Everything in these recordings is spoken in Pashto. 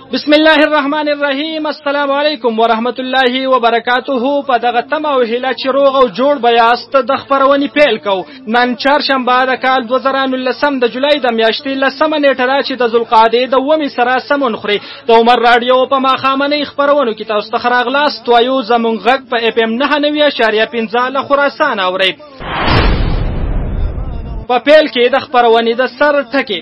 بسم الله الرحمن الرحیم السلام علیکم ورحمت الله وبرکاته په دغه تم او هله چې روغ او جوړ بیاست د خبرونې پیل کو نن چهارشنبه د کال 2019 د جولای د میاشتې لسمه نیټه را چې د ذوالقعده د ومه سره سمون خوري د عمر رادیو په ماخامنې خبرونو کې تاسو ته خراغلاس توایو زمونږ غږ په اف ام 99.15 له خراسان اوري په پیل کې د خبرونې د سر ټکی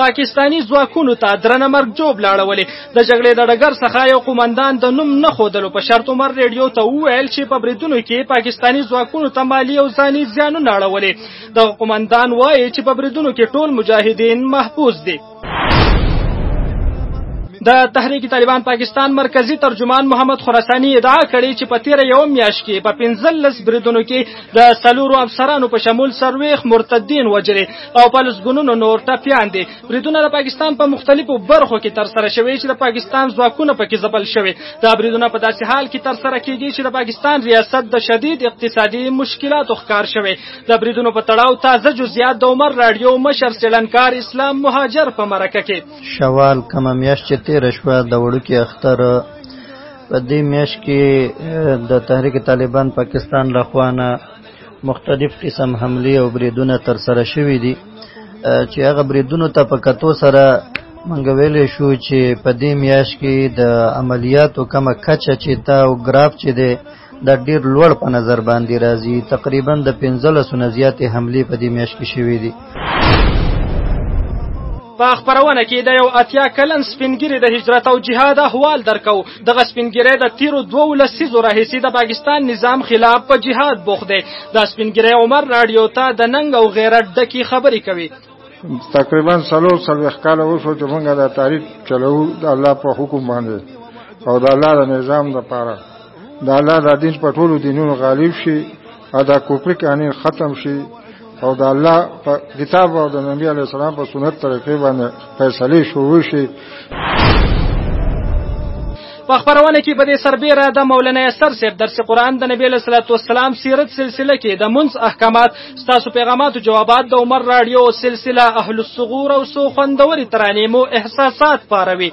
پاکستاني ځواکونو ته درنه مرګ جوب لاړولې د جګړې د ډګر څخه یو قومندان د نوم نه خودلو په شرط عمر ریډیو ته وویل چې په بریدونو کې پاکستاني ځواکونو ته مالی او ځاني زیانونه اړولې د قومندان وایي چې په بریدونو کې ټول مجاهدین محفوظ دي د تحریک طالبان پاکستان مرکزی ترجمان محمد خراسانی ادعا کړې چې په تیر یو میاش کې په 15 بریدونو کې د څلورو افسرانو په شمول سرویخ مرتدین وجري او په لسګونونو نور ټپیان دي بریدونه د پاکستان په مختلفو برخو کې تر سره شوي چې د پاکستان ځواکونه پکې ځپل شوي دا بریدونه په داسې حال کې تر سره کیږي چې د پاکستان ریاست د شدید اقتصادي مشکلاتو ښکار شوی د بریدونو په تړاو تازه جزئیات د عمر رادیو مشر سیلنکار اسلام مهاجر په مرکه کې شوال کومه میاشت چې تیر شوه د وړوکي اختر په دې میاشت کې د تحریک طالبان پاکستان له خوا نه مختلف قسم حمله او بریدونه تر سره شوې دي چې هغه بریدونو ته په کتو سره مونږ ویلې شو چې په دې میاشت کې د عملیاتو کمه کچه چې تا او ګراف چې دی دا ډیر لوړ په نظر باندې راځي تقریبا د 15 سنزیات حمله په دې میاشت کې شوې دي په خبرونه کې د یو اتیا کلن سپینګری د هجرت او جهاد احوال درکو دغه سپینګری د تیرو دوو لسیزو راهیسې د پاکستان نظام خلاف په جهاد بوخت دی د سپینګری عمر رادیو ته د ننګ او غیرت ډکې خبرې کوي تقریبا سلو سلوخ کال اوسو چې موږ دا تاریخ چلو د الله په حکم باندې او د الله د نظام لپاره د الله د دین په ټولو دینونو غالب شي دا کوپری کانی ختم شي او د الله په کتاب او د نبی علی السلام په سنت طریقې باندې فیصله شروع شي په خبرونه کې په دې سربېره د مولانا اثر صاحب درس قران د نبی له صلوات والسلام سیرت سلسله کې د منځ احکامات ستاسو پیغامات جوابات د عمر رادیو سلسله اهل الصغور او سو خوندوري ترانیمو احساسات پاروي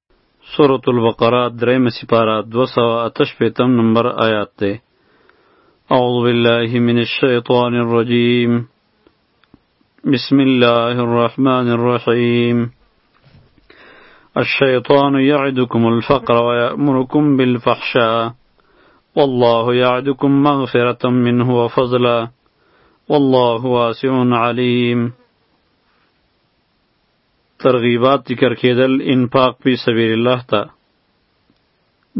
سورة البقرة دريم سپارة دو سوا اتش نمبر آيات دے أعوذ بالله من الشيطان الرجيم بسم الله الرحمن الرحيم الشيطان يعدكم الفقر ويأمركم بالفحشاء والله يعدكم مغفرة منه وفضلا والله واسع علیم ترغیبات ذکر کېدل انفاق فی سبیل الله ته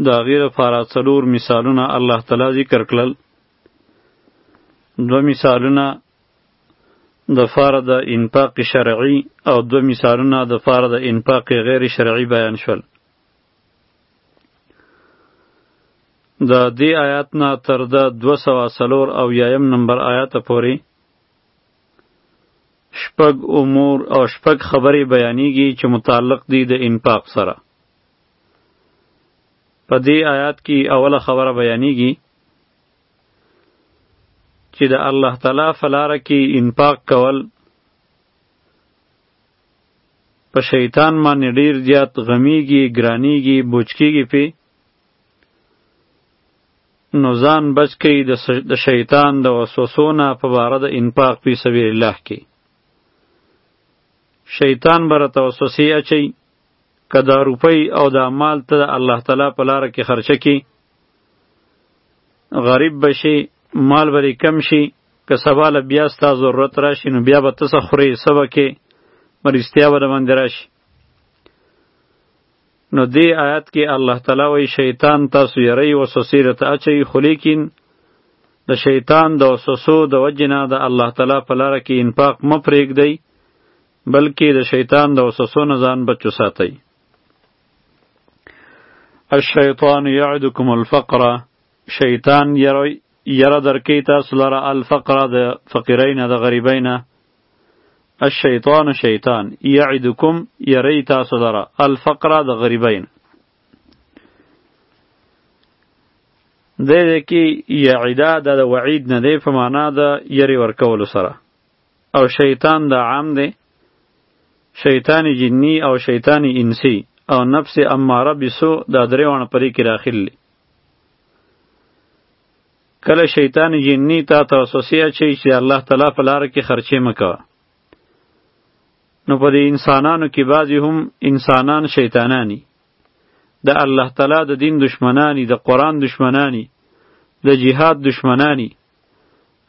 د هغې لپاره څلور مثالونه الله تعالی ذکر کړل دوه مثالونه د فاره د انفاق شرعي او دوه مثالونه د فاره د انفاق غیر شرعي بیان شول د دې آیات نه تر د 204 او یایم نمبر آیات پورې شپږ امور او شپږ خبرې بیانیږي چې متعلق دي د انفاق سره په دې آیات کې اوله خبره بیانیږي چې د الله تعالی فلاره کې انفاق کول په شیطان باندې ډیر زیات غمیږي ګرانیږي بوچکیږي پی نو ځان بچ کئ د شیطان د وسوسو نه په باره د انفاق فی سبیل الله کې شیطان به راته وسوسې اچوي که دا روپۍ او دا مال ته د الله تعالی په لاره کې خرچه کړي غریب به شي مال به کم شي که سبا له بیا ستا ضرورت راشي نو بیا به ته څه خورې څه به کې مرستیا به د باندې راشي نو دې آیات کې الله تعالی وایي شیطان تاسو یری وسوسې راته اچوي خو لیکن د شیطان د وسوسو د وجې نه د الله تعالی په لاره کې انفاق مه پرېږدئ بلکې د شیطان د وسوسو نه ځان بچ وساتئ الشیطان یعدکم الفقر شیطان یره درکې تاسو لره الفقر د فقیرۍ نه د غریبۍ نه الشیطان شیطان یعدکم یری تاسو لره الفقر د غریبین د دې کې یعیدا د وعید نه دی په معنا د یری ورکولو سره او شیطان د عام دی شیطان جنی او شیطان انسی او نفس اماره بسو دا درې وانه پرې کې راخلي کله شیطان جنی تا ته وسوسه اچي چې الله تعالی په لار کې خرچې مکوه نو په دې انسانانو کې بعضی هم انسانان شیطانانی د الله تعالی د دین دشمنانی د قران دشمنانی د جهاد دشمنانی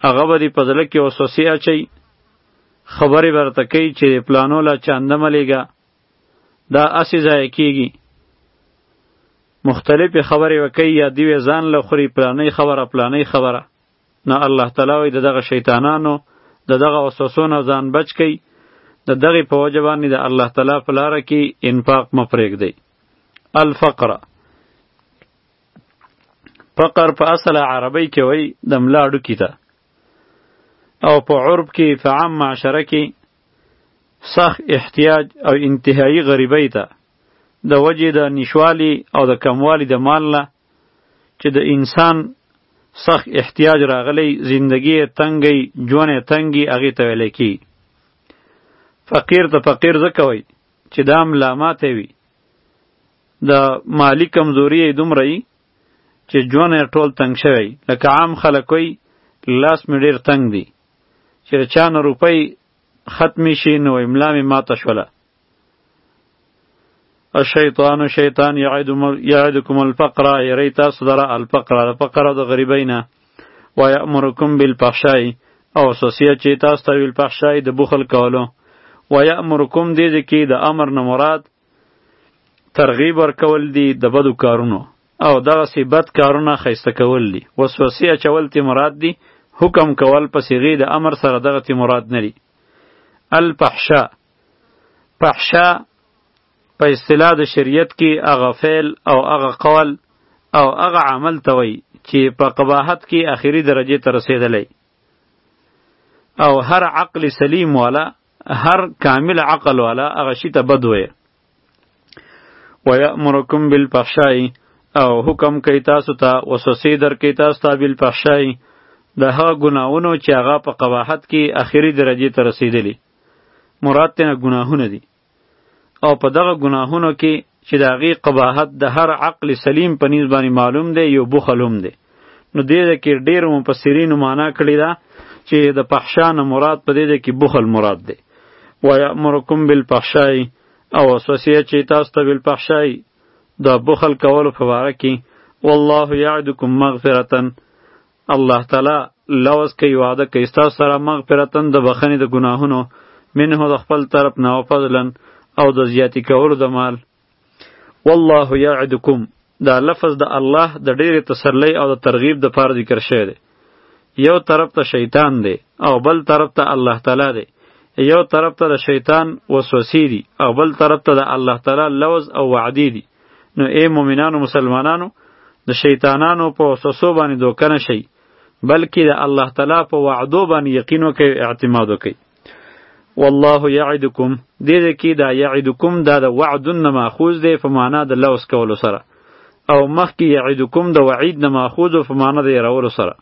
هغه به دې په زړه کې وسوسه اچي خبرې ورته کوي چې پلانو لا چاندمه لیږه دا اسی ځای کیږي مختلف خبرې وکي یا دی ځان له خوري پلانې خبره پلانې خبره نه الله تعالی وي دغه شیطانانو دغه وسوسو نه ځان بچ کړي د دغه په وجه باندې د الله تعالی په لار کې انفاق مفرېګ دی الفقره فقر په اصل عربی کې وای د ملاړو کیته او په عرب کې فعام معاشره کې سخت احتیاج او انتهایی غریبۍ ته د وجې د نشوالي او د کموالي د مال نه چې د انسان سخت احتیاج راغلی زندگی تنګی جون تنګی هغې ته ویلی کی فقیر ته فقیر ځکه وایي چې دا هم لاماتی وي د مالی کمزوري یې دومره وي چې جون یې ټول تنګ شوی لکه عام خلک وایي لاس مې ډېر تنګ دی چې د چا نه روپۍ ختمې شي نو وایي ملا مې ماته شوله الشیطان شیطان یعدکم الفقر یری تاسو دره الفقر د فقر او د غریبۍ نه و یامرکم بالفحشای او سوسیه چې تاسو ته ویل فحشای د بخل کولو و یامرکم دې کې د امر نه مراد ترغیب ورکول دي د بدو کارونو او دغه سی بد کارونه خیسته کول دي وسوسه اچول تی مراد دي حکم کول په صیغه د امر سره دغه تی مراد نه دي الفحشاء فحشا په اصطلاح د شریعت کې هغه فعل او هغه قول او هغه عمل ته وایي چې په قباحت کې آخري درجه ته رسېدلی او هر عقل سلیم والا هر کامل عقل والا هغه شي ته بد وایي ويأمركم بالفحشاء او حکم کوي تاسو ته وسوسې درکوي تاسو ته بالفحشاء د هغه ګناهونو چې هغه په قباحت کې اخري درجې ته رسېدلي مراد ترنه ګناهونه دي او په دغه ګناهونو کې چې د هغې قباحت د هر عقل سلیم په نیز باندې معلوم دی یو بخل هم دی نو دې ده کې ډېرو مفسرینو معنا کړې ده چې د پحشا نه مراد په دې ده کې بخل مراد دی ویامرکم بالفحشای او وسوسیه چې تاسو ته بالفحشای د بخل کولو په باره کې والله یعدکم مغفرتن الله تعالی لوز کوي وعده کوي ستاسو سره مغفرتن د بخښنې د ګناهونو منه د خپل طرف نه او فضلا او د زیاتی کولو د مال والله یعدکم دا لفظ د الله د ډېرې تسلی او د ترغیب د پاره ذکر شوی دی یو طرف ته شیطان دی او بل طرف ته الله تعالی دی یو طرف ته د شیطان وسوسې دي او بل طرف ته د الله تعالی لوز او وعدې دي نو ای مؤمنانو مسلمانانو د شیطانانو په وسوسو باندې دوکه نه شئ بلکې د الله تعالی په وعدو باندې یقین وکړئ اعتماد وکړئ والله یعدکم دې دې کې دا یعدکم دا د وعد نه ماخوذ دی په معنا د لوس کولو سره او مخکې یعدکم د وعید نه ماخوذ په معنا د یرولو سره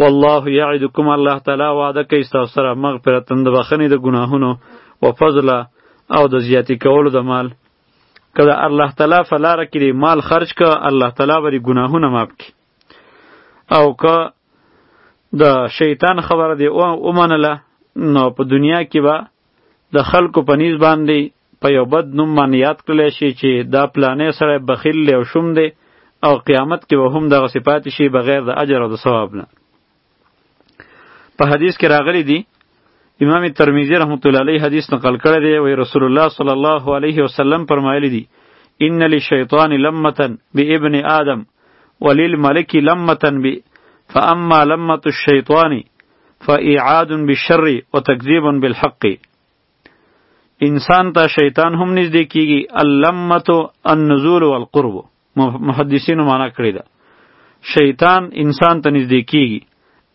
والله یعدکم الله تعالی وعده کوي ستاسو سره مغفرت د بخښنې د ګناهونو و فضل او د زیاتی کولو د مال که د الله تعالی په لاره کې دی مال خرج که الله تعالی به دی ګناهونه معاف کړي او که د شیطان خبره دی ومنله نو په دنیا کې به د خلکو په نیز باندې په یو بد نوم باندې یاد کړلی شي چې دا پلانې سره بخیل دی او شوم دی او قیامت کې به هم دغه صفات شي بغیر د اجر او د ثواب نه په حدیث کې راغلی دی امام ترمذی رحمت الله علیه حدیث نقل کړی دی وی رسول الله صلی الله علیه وسلم فرمایلی دی ان للشیطان لمه بابن آدم وللملک لمه ب فاما لمه الشیطان فاعاد بالشر وتکذیب بالحق انسان ته شیطان هم نږدې کیږي اللمه النزول والقرب محدثینو معنا کړی ده شیطان انسان ته نږدې کیږي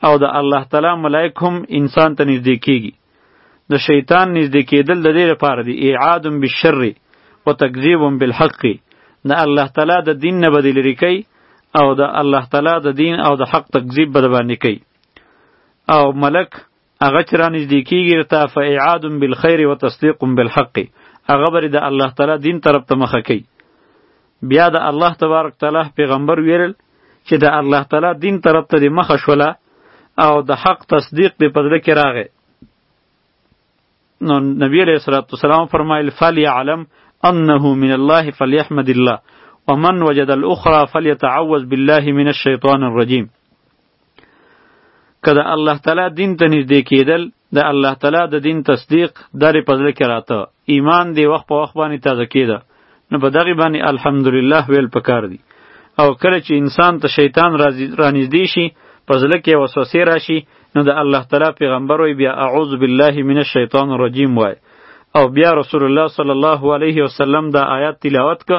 او د الله تعالی ملائک هم انسان ته نږدې کیږي د شیطان نږدې کیدل د دې لپاره دی اعاد بالشر و تکذیب بالحق د الله تعالی د دین نه بدل ریکی او د الله تعالی د دین او د حق تکذیب بد باندې کوي او ملک هغه چې را نږدې کېږي ورته فاعاد بالخیر و تصدیق بالحق هغه برې د الله تعالی دین طرف ته مخه کوي بیا د الله تبارک تعالی پیغمبر ویل چې د الله تعالی دین طرف ته مخه شوله او د حق تصدیق دې په زړه کې راغی نو نبی علیہ الصلوۃ والسلام فرمایل فلیعلم انه من الله فلیحمد الله ومن وجد الاخرى فلیتعوذ بالله من الشیطان الرجیم کله الله تعالی دین ته نږدې کېدل د الله تعالی د دین تصدیق درې پزله کې راته ایمان دی وخت په وخت باندې تازه کېده نو په دغه باندې الحمدلله ویل پکار دي او کله چې انسان ته شیطان رانږدې شي په زړه کې وسوسې راشي نو د الله تعالی پیغمبر وي بیا اعوذ بالله من الشیطان الرجیم وای او بیا رسول الله صلی الله علیه وسلم دا آیات تلاوت ک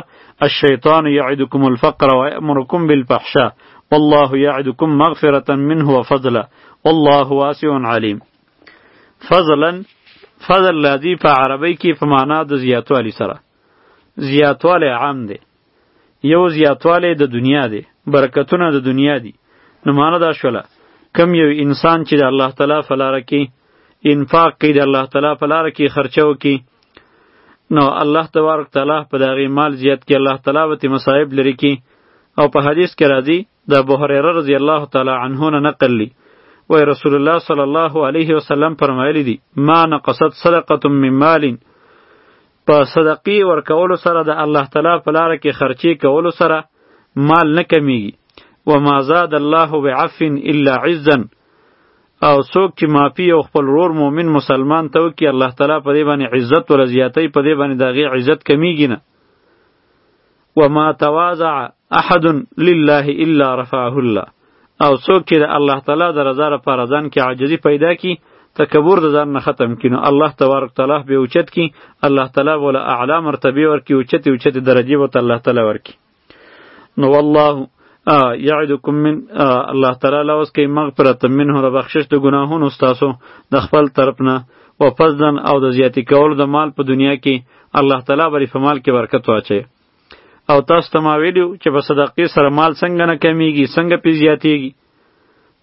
الشیطان یعدکم الفقر و یامرکم بالفحشاء والله یعدکم مغفرة منه وفضلا والله واسع علیم فضلا فضل لدی په عربی کې په معنا د زیاتوالی سره زیاتوالی عام دی یو زیاتوالی د دنیا دی برکتونه د دنیا دی نو معنا دا شوله کم یو انسان چې د الله تعالی په لاره کې انفاق کوي د الله تعالی په لاره کې خرچه وکړي نو الله تبارک تعالی په دغه مال زیات کې الله تعالی وتی مصائب لري کې او په حدیث کې راځي د ابو هريره رضی الله تعالی عنه نه نقل لی وای رسول الله صلی الله علیه وسلم فرمایلی دی ما نقصت صدقه من مال په صدقې ورکولو سره د الله تعالی په لار کې خرچې کولو سره مال نه کمیږي و ما زاد الله بعف الا عزا او څوک چې معافي او خپل رور مؤمن مسلمان ته وکي الله تعالی په دې باندې عزت ول زیاتې په دې باندې دغه عزت کمیږي نه وما تواضع احد لله الا رفعه الله او څوک چې د الله تعالی د رضا لپاره ځان کې عاجزي پیدا کی تکبر د ځان نه ختم کینو الله تبارک تعالی به اوچت کی الله تعالی ولا اعلی مرتبه ورکی اوچت اوچت درجه وت الله تعالی ورکی نو والله یعدکم من الله تعالی لوس کی مغفرت منه را بخشش د ګناهونو استاسو د خپل طرف نه و فضلا او د زیاتی کول د مال په دنیا کې الله تعالی بری په مال کې برکت واچي او تاسو ته ما ویلو چې په صدقې سره مال څنګه نه کمیږي څنګه پی زیاتیږي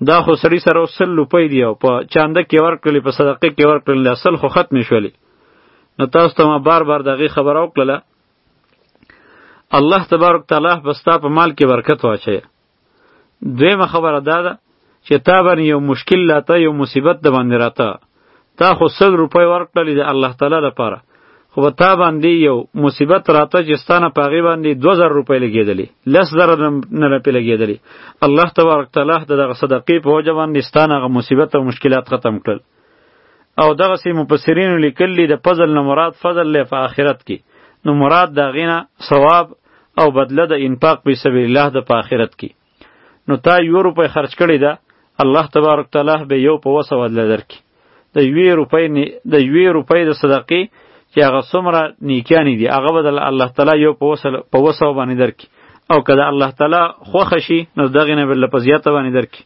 دا خو سړی سره وسل لوپی دی او په چانده کې ورکړلې په صدقې کې ورکړلې اصل خو ختم شولې نو تاسو ته ما بار بار دغه خبر او کړله الله تبارک تعالی بستا په مال کې برکت واچي دویمه خبره دا ده چې تا باندې یو مشکل لاته یو مصیبت د باندې راته تا خو سل روپۍ ورکړلې د الله تعالی لپاره خو به تا باندې یو مصیبت راته چې ستانه په هغې باندې دوه زره روپۍ لګېدلې لس زره نه راپې لګېدلې الله تبارک تعالی د دغه صدقې په وجه باندې ستانه هغه مصیبت او مشکلات ختم کړل او دغه سي مفسرین لیکلی د فضل نه مراد فضل له په آخرت کې نو مراد دا غینا ثواب او بدله د انفاق په سبیل الله د په آخرت کې نو تا یو روپۍ خرج کړی دا الله تبارک تعالی به یو په وسه ودل درکې د یوې روپۍ د یوې روپۍ د صدقې چې هغه څومره نیکیانی دي هغه به د الله تعالی یو په وسه په وسه باندې درکې او کله الله تعالی خوښ شي نو دغه نه بل په زیاته باندې درکې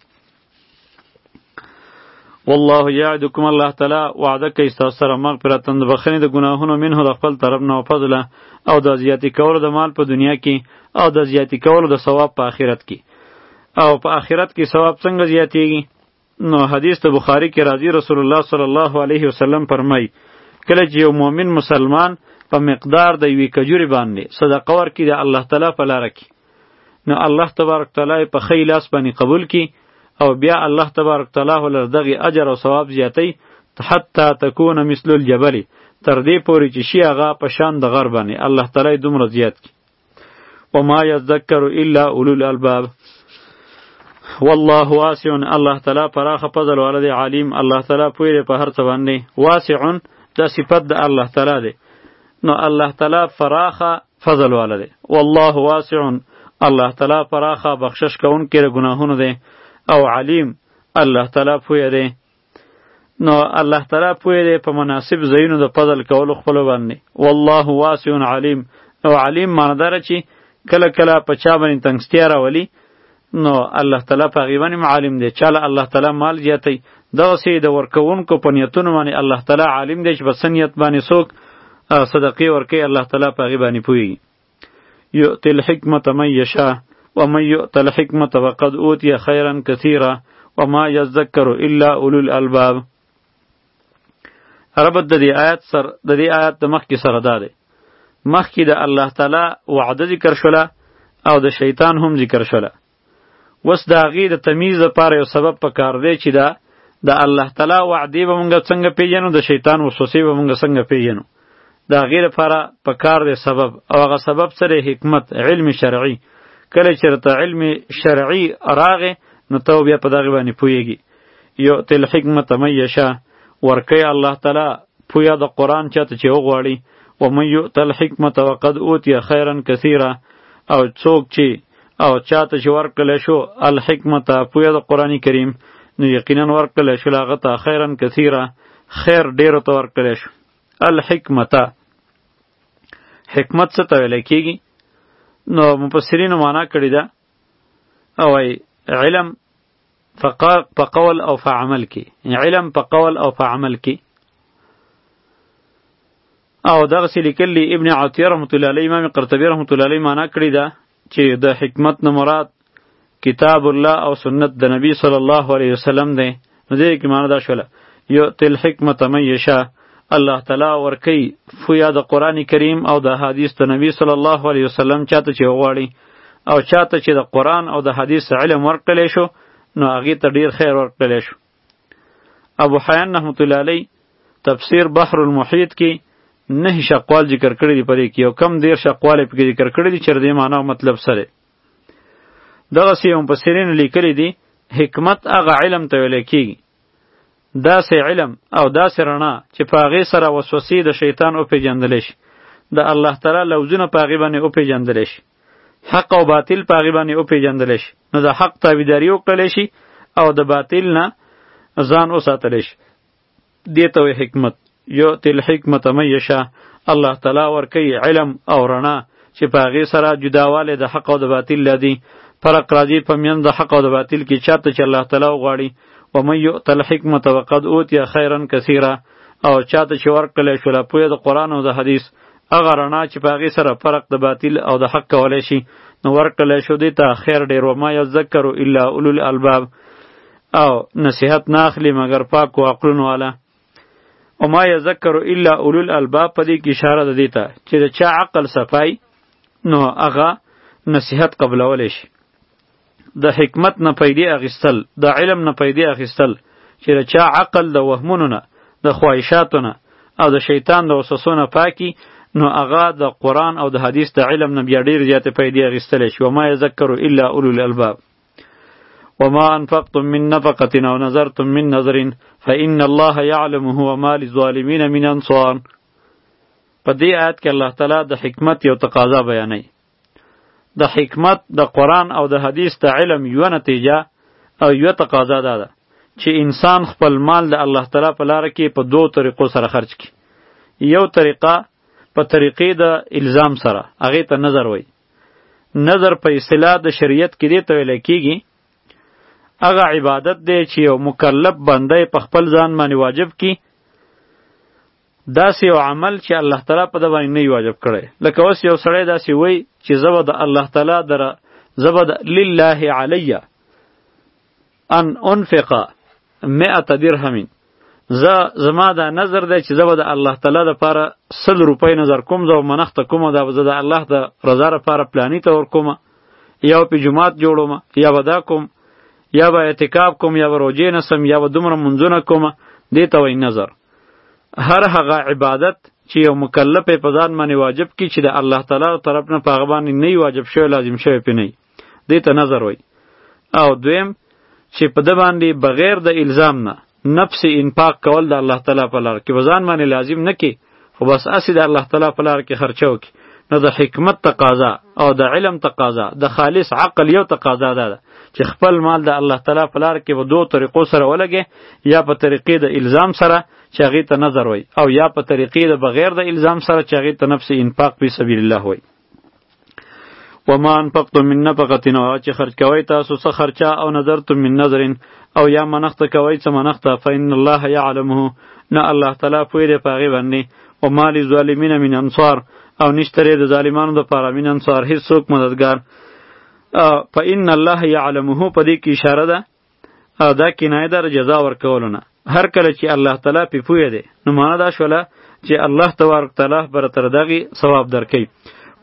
والله یعدکم الله تعالی وعده کوي ستاسو سره مغفرت د بخښنې د ګناهونو منه د خپل طرف نه او فضله او د زیاتی کولو د مال په دنیا کې او د زیاتی کولو د ثواب په آخرت کې او په آخرت کې ثواب څنګه زیاتیږي نو حدیث ته بخاری کې راځي رسول الله صلی الله علیه وسلم فرمایي کله چې یو مؤمن مسلمان په مقدار د یوې کجوري باندې صدقه ورکړي د الله تعالی په لاره کې نو الله تبارک تعالی په خی لاس باندې قبول کی او بیا الله تبارک تعالی ولر دغه اجر او ثواب زیاتی حتی تکون مثل الجبل تر دې پوري چې شي هغه په شان د غر باندې الله تعالی دومره زیات کی و ما یذکر الا اولو الالباب والله واسع الله تعالی پراخه فضل ولدی علیم الله تعالی پوی په هر څه باندې واسع دا صفت د الله تعالی دی نو الله تعالی فراخه فضل والا دی والله واسع الله تعالی پراخه بخشش کوونکی د ګناهونو دی او علیم الله تعالی پوهه دی نو الله تعالی پوهه دی په مناسب ځایونو د فضل کولو خپل باندې والله واسع علیم او علیم معنی داره چې کله کله په چا باندې تنګستیا راولي نو الله تعالی په هغې باندې عالم دی چا له الله تعالی مال زیاتی دغسې د ورکوونکو په نیتونو باندې الله تعالی عالم دی چې په څه نیت باندې څوک صدقې ورکوي الله تعالی په هغې باندې پوهېږي یؤتي الحکمة من یشاء ومن یؤت الحکمة فقد اوتی خیرا کثیرا وما یذکر الا اولو الالباب ربط د دې آیات سر د دې آیات د مخکې سره دا دی مخکې د الله تعالی وعده ذکر شوله او د شیطان هم ذکر شوله وس د هغې د تمیز لپاره یو سبب په کار دی چې دا د الله تعالی وعدې به مونږ څنګه پیژنو د شیطان وسوسې به مونږ څنګه پیژنو د هغې لپاره په کار دی سبب او هغه سبب سره حکمت علم شرعي کله چې راته علم شرعي راغې نو ته بیا په دغې باندې پوهېږي یؤتی الحکمت من یشاء ورکوي الله تعالی پوهه د قرآن چا ته چې وغواړي ومن یؤت الحکمت وقد اوتی خیرا کثیرا او څوک چې او چا ته چې ورکړل شو الحکمت پوهه د قرآن کریم نو یقینا ورکړل شو هغه ته خیرا کثیرا خیر ډیر ته ورکړل شو الحکمت حکمت څه ته ویل کیږي نو مفسرین معنا کړی دا او علم فقه په قول او په عمل کې علم په قول او په عمل کې او دغه سې لیکلی ابن عطیه رحمت الله علیه امام قرطبی رحمت الله علیه معنا کړی دا چې د حکمت نه مراد کتاب الله او سنت د نبی صلی الله علیه وسلم دی نو دې کې معنا دا شوله یو تل حکمت من یشا الله تعالی ورکی فویا د قران کریم او د حدیث د نبی صلی الله علیه وسلم چاته چې غواړي او چاته چې د قرآن او د حدیث علم ورکړلی شو نو هغې ته ډیر خیر ورکړلی شو ابو حیان رحمت الله علی تفسیر بحر المحیط کې نه شقوال ذکر کړی دی پرې کې او کم دیر شقوال پکې ذکر کړی دی چې د معنا او مطلب سره دغه سی هم په سرین لیکلی دی حکمت هغه علم ته ویل کیږي داسې علم او داسې رڼا چې په هغې سره وسوسې د شیطان وپېژندلی شي د الله تعالی لوزونه په هغې باندې وپېژندلی شي حق او باطل په هغې باندې وپېژندلی شي نو د حق تابعداري وکړلی شي او د باطل نه ځان وساتلی شي دې ته حکمت یؤتی الحکمة من یشاء الله تعالی ورکوي علم او رڼا چې په هغې سره جداوالی د حق او د باطل لري فرق راځي په میان د حق او د باطل کې چاته چې الله تعالی وغواړي و من یؤت الحکمة وقد اوتی خیرا کثیرا او چاته چې ورکړل شو لا پوهه د قرآن او د حدیث هغه رڼا چې په هغې سره فرق د باطل او د حق کولی شي نو ورکړل شو دې ته خیر ډېر و ما یذکر الا اولو الالباب او نصیحت نه اخلي مګر پاک و عقلونو والا او ما یذکر الا اولو الالباب په دې کې اشاره ده دیته چې د چا عقل صفای نو هغه نصیحت قبلول شي د حکمت نه پیدې اخیستل د علم نه پیدې اخیستل چې د چا عقل د وهمونو نه د خواهشاتو نه او د شیطان د وسوسو نه پاکي نو هغه د قرآن او د حدیث د علم نه بیا ډیر زیاتې پیدې اخیستلی شي وما یذکر الا اولو الالباب وما انفقتم من نفقه او نظرتم من نظر فان الله يعلمه وما للظالمين من انصار په دې آیت کې الله تعالی د حکمت یو تقاضا بیانوي د حکمت د قرآن او د حدیث د علم یوه نتیجه او یوه تقاضا دا ده چې انسان خپل مال د الله تعالی په لار کې په دوو طریقو سره خرج کړي یو طریقه په طریقې د الزام سره هغه ته نظر وای نظر په اصطلاح د شریعت کې دی ته ویل کیږي هغه عبادت دی چې یو مکلف بنده په خپل ځان باندې واجب کی داسې یو عمل چې الله تعالی په د باندې نه واجب کړي لکه اوس یو سړی داسې وای چې زبد الله تعالی در زبد لله علیه ان انفق مئة درهم زه زما دا نظر دی چې زه به د الله تعالی لپاره سل روپۍ نظر کوم زه منښت کوم دا به زه د الله د رضا لپاره پلانی ته ورکوم یا په جماعت جوړوم یا به دا کوم یا به اعتکاف کوم یا به روجې نسم یا به دومره منځونه کوم دې ته وایي نظر هر هغه عبادت چې یو مکلف په ځان باندې واجب کی چې د الله تعالی طرف نه په هغه باندې نه واجب شوی لازم شوی پې نه دې ته نظر وای او دویم چې په د باندې بغیر د الزام نه نفس انفاق کول د الله تعالی په لار کې وزن باندې لازم نه کې خو بس اسی د الله تعالی په لار کې خرچه وکي نو د حکمت تقاضا او د علم تقاضا د خالص عقل یو تقاضا ده چې خپل مال د الله تعالی په لار کې په دوه طریقو سره ولګي یا په طریقې د الزام سره چې هغه ته نظر وای او یا په طریقې د بغیر د الزام سره چې هغه ته نفس انفاق په سبیل الله وای وما انفقتم من نفقه او چې خرج کوي تاسو څه خرچه او نظرتم من نظر او یا منښت کوي څه منښت فإن الله يعلمه نه الله تعالی پوی دی پاغي باندې او مال ظالمین من انصار او نشتره د ظالمانو د پاره من انصار هیڅ څوک مددگار فإن الله يعلمه په دې کې اشاره ده او دا کنایه ده د جزا ورکولو نه هر کله چې الله تعالی پې پوه دی نو معنا دا شوله چې الله تبارک تعالی بر تر دغه ثواب درکوي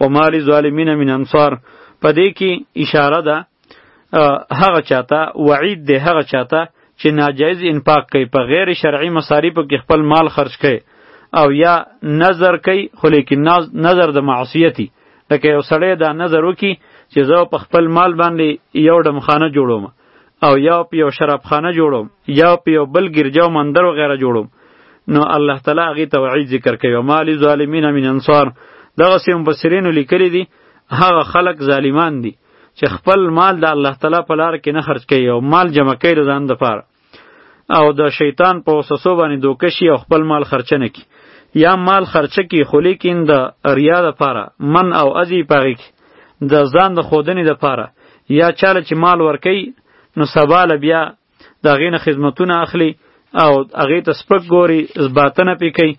و مال ظالمین من انصار په دې کې اشاره ده هغه چاته وعید دی هغه چاته چې ناجایز انفاق کوي په غیر شرعي مصارفو کې خپل مال خرج کوي او یا نظر کوي خو لیکن نظر د معصیتی لکه یو سړی دا نظر وکړي چې زه په خپل مال باندې یو ډمخانه جوړوم او یا په یو شرابخانه جوړوم یا په یو بل ګرجا او مندر وغیره جوړوم نو الله تعالی هغه ته وعید ذکر کوي او مال ظالمین من انصار دغه سیم مفسرینو لیکلي دي هغه خلق ظالمان دي چې خپل مال د الله تعالی په لار کې نه خرج کوي او مال جمع کوي د ځان لپاره او د شیطان په وسوسو باندې دوکه شي او خپل مال خرچه نه کړي یا مال خرچه کړي خو لیکن د ریا دپاره من او ازي په هغې کې د ځان د ښودنې دپاره یا چاله چې مال ورکوي نو سبا له بیا د هغې نه خدمتونه اخلي او هغې ته سپک ګوري باطنه پې کوي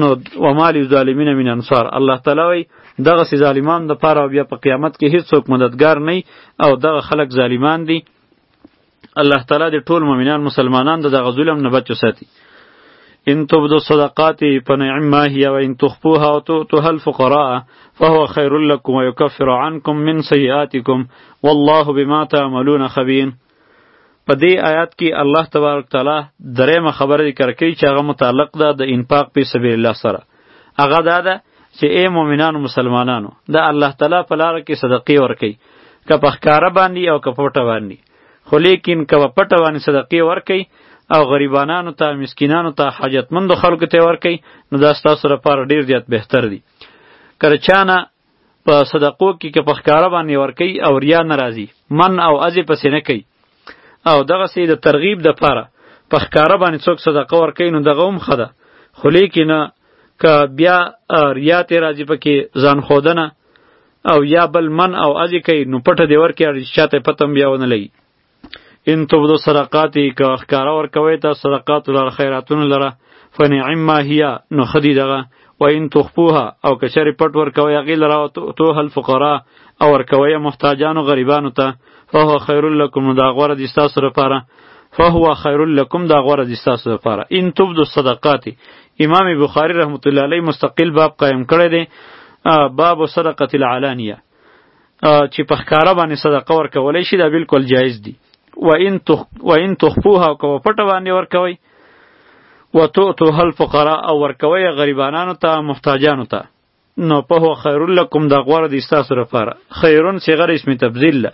نو وما للظالمین من انصار الله تعالی وی دغه سي ظالمان د پاره بیا په قیامت کې هیڅوک مددگار نه او دغه خلک ظالمان دي الله تعالی د ټول مؤمنان مسلمانان د دغه ظلم نه بچ وساتي ان تبدو الصدقات فنعم ما هي وان تخفوها وتؤتوها الفقراء فهو خير لكم ويكفر عنكم من سيئاتكم والله بما تعملون خبير په دې آیات کې الله تبارک تعالی درېمه خبره ذکر کوي چې هغه متعلق ده د انفاق په سبیل الله سره هغه دا ده چې ای مؤمنانو مسلمانانو د الله تعالی په لار کې صدقې ورکړئ که په ښکاره باندې او که په پټه باندې خو لیکن که په پټه باندې صدقې ورکړئ او غریبانانو ته مسکینانو ته حاجتمندو خلکو ته ورکړئ نو دا ستاسو لپاره ډیر زیات بهتر دي که چانه په صدقو کې که په ښکاره باندې ورکوي او ریا نه راځي من او ازې پسې نه کوي او دغسې د ترغیب دپاره په ښکاره باندې څوک صدقه ورکوي نو دغه هم ښه ده خو لیکې نه که بیا ریا ترې راځي پکې ځان ښودنه او یا بل من او ازې کوي نو پټه دې ورکړي چاته پته هم بیا ونه لګي ان تبدو صدقاتی که ښکارا ورکوي ته صدقات لر خیراتونه لره فنعم ما هي نو خدي دغه و ان تخفوها او که شر پټ ورکوي هغه لره تو هل فقرا او ورکوي محتاجانو غریبانو ته فهو خیر لکم دا غوړه دي تاسو لپاره فهو خیر لکم دا غوړه دي تاسو لپاره ان تبدو صدقات امام بخاری رحمت الله علیه مستقل باب قائم کړی دی باب صدقه العلانیه چې په ښکارا باندې صدقه ورکولای شي دا بالکل جایز دي و ان تخ و ان تخفوها او کو پټه باندې ورکوي و تو تو هل فقرا او ورکوي غریبانو ته محتاجانو ته نو په هو خیر لکم دا غوړه دي تاسو لپاره خیرون صغیر اسم تبذیل له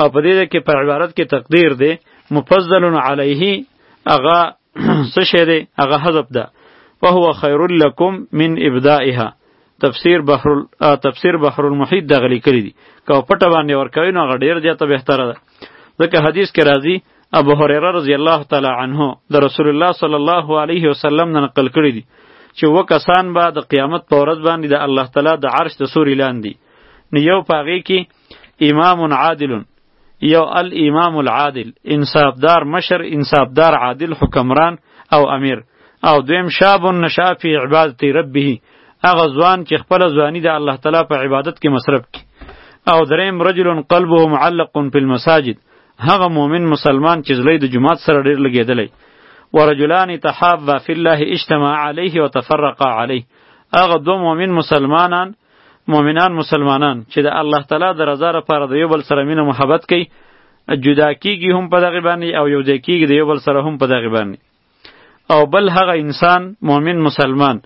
او په دې کې پر عبارت کې تقدیر دی مفضل علیه اغا څه شی دی هغه حذف ده فهو خیر لکم من ابدائها تفسیر بحر تفسیر بحر المحیط دغه لیکلی دی که پټه باندې ورکوي نو هغه ډیر زیاته بهتره ده ځکه حدیث کې راځي ابو هريره رضی الله تعالی عنه د رسول الله صلی الله علیه وسلم نه نقل کړی دی چې و کسان به د قیامت په ورځ باندې د الله تعالی د عرش د سوري لاندې نو یو پاغي کې امام عادل یو الامام العادل انصافدار مشر انصافدار عادل حکمران او امیر او دویم شاب نشا فی عبادت ربه هغه ځوان چې خپل ځواني د الله تعالی په عبادت کې مصرف کړي او دریم رجل قلبه معلق فی المساجد هغه مؤمن مسلمان چې زلی د جماعت سره ډیر لګیدلی ورجلان تحابا فی الله اجتماع علیه وتفرقا علیه هغه دو مؤمن مسلمانان مؤمنان مسلمانان چې د الله تعالی د رضا لپاره د یو بل سره مینه محبت کوي جدا کیږي هم په دغه باندې او یو ځای کیږي د یو بل سره هم په دغه باندې او بل هغه انسان مؤمن مسلمان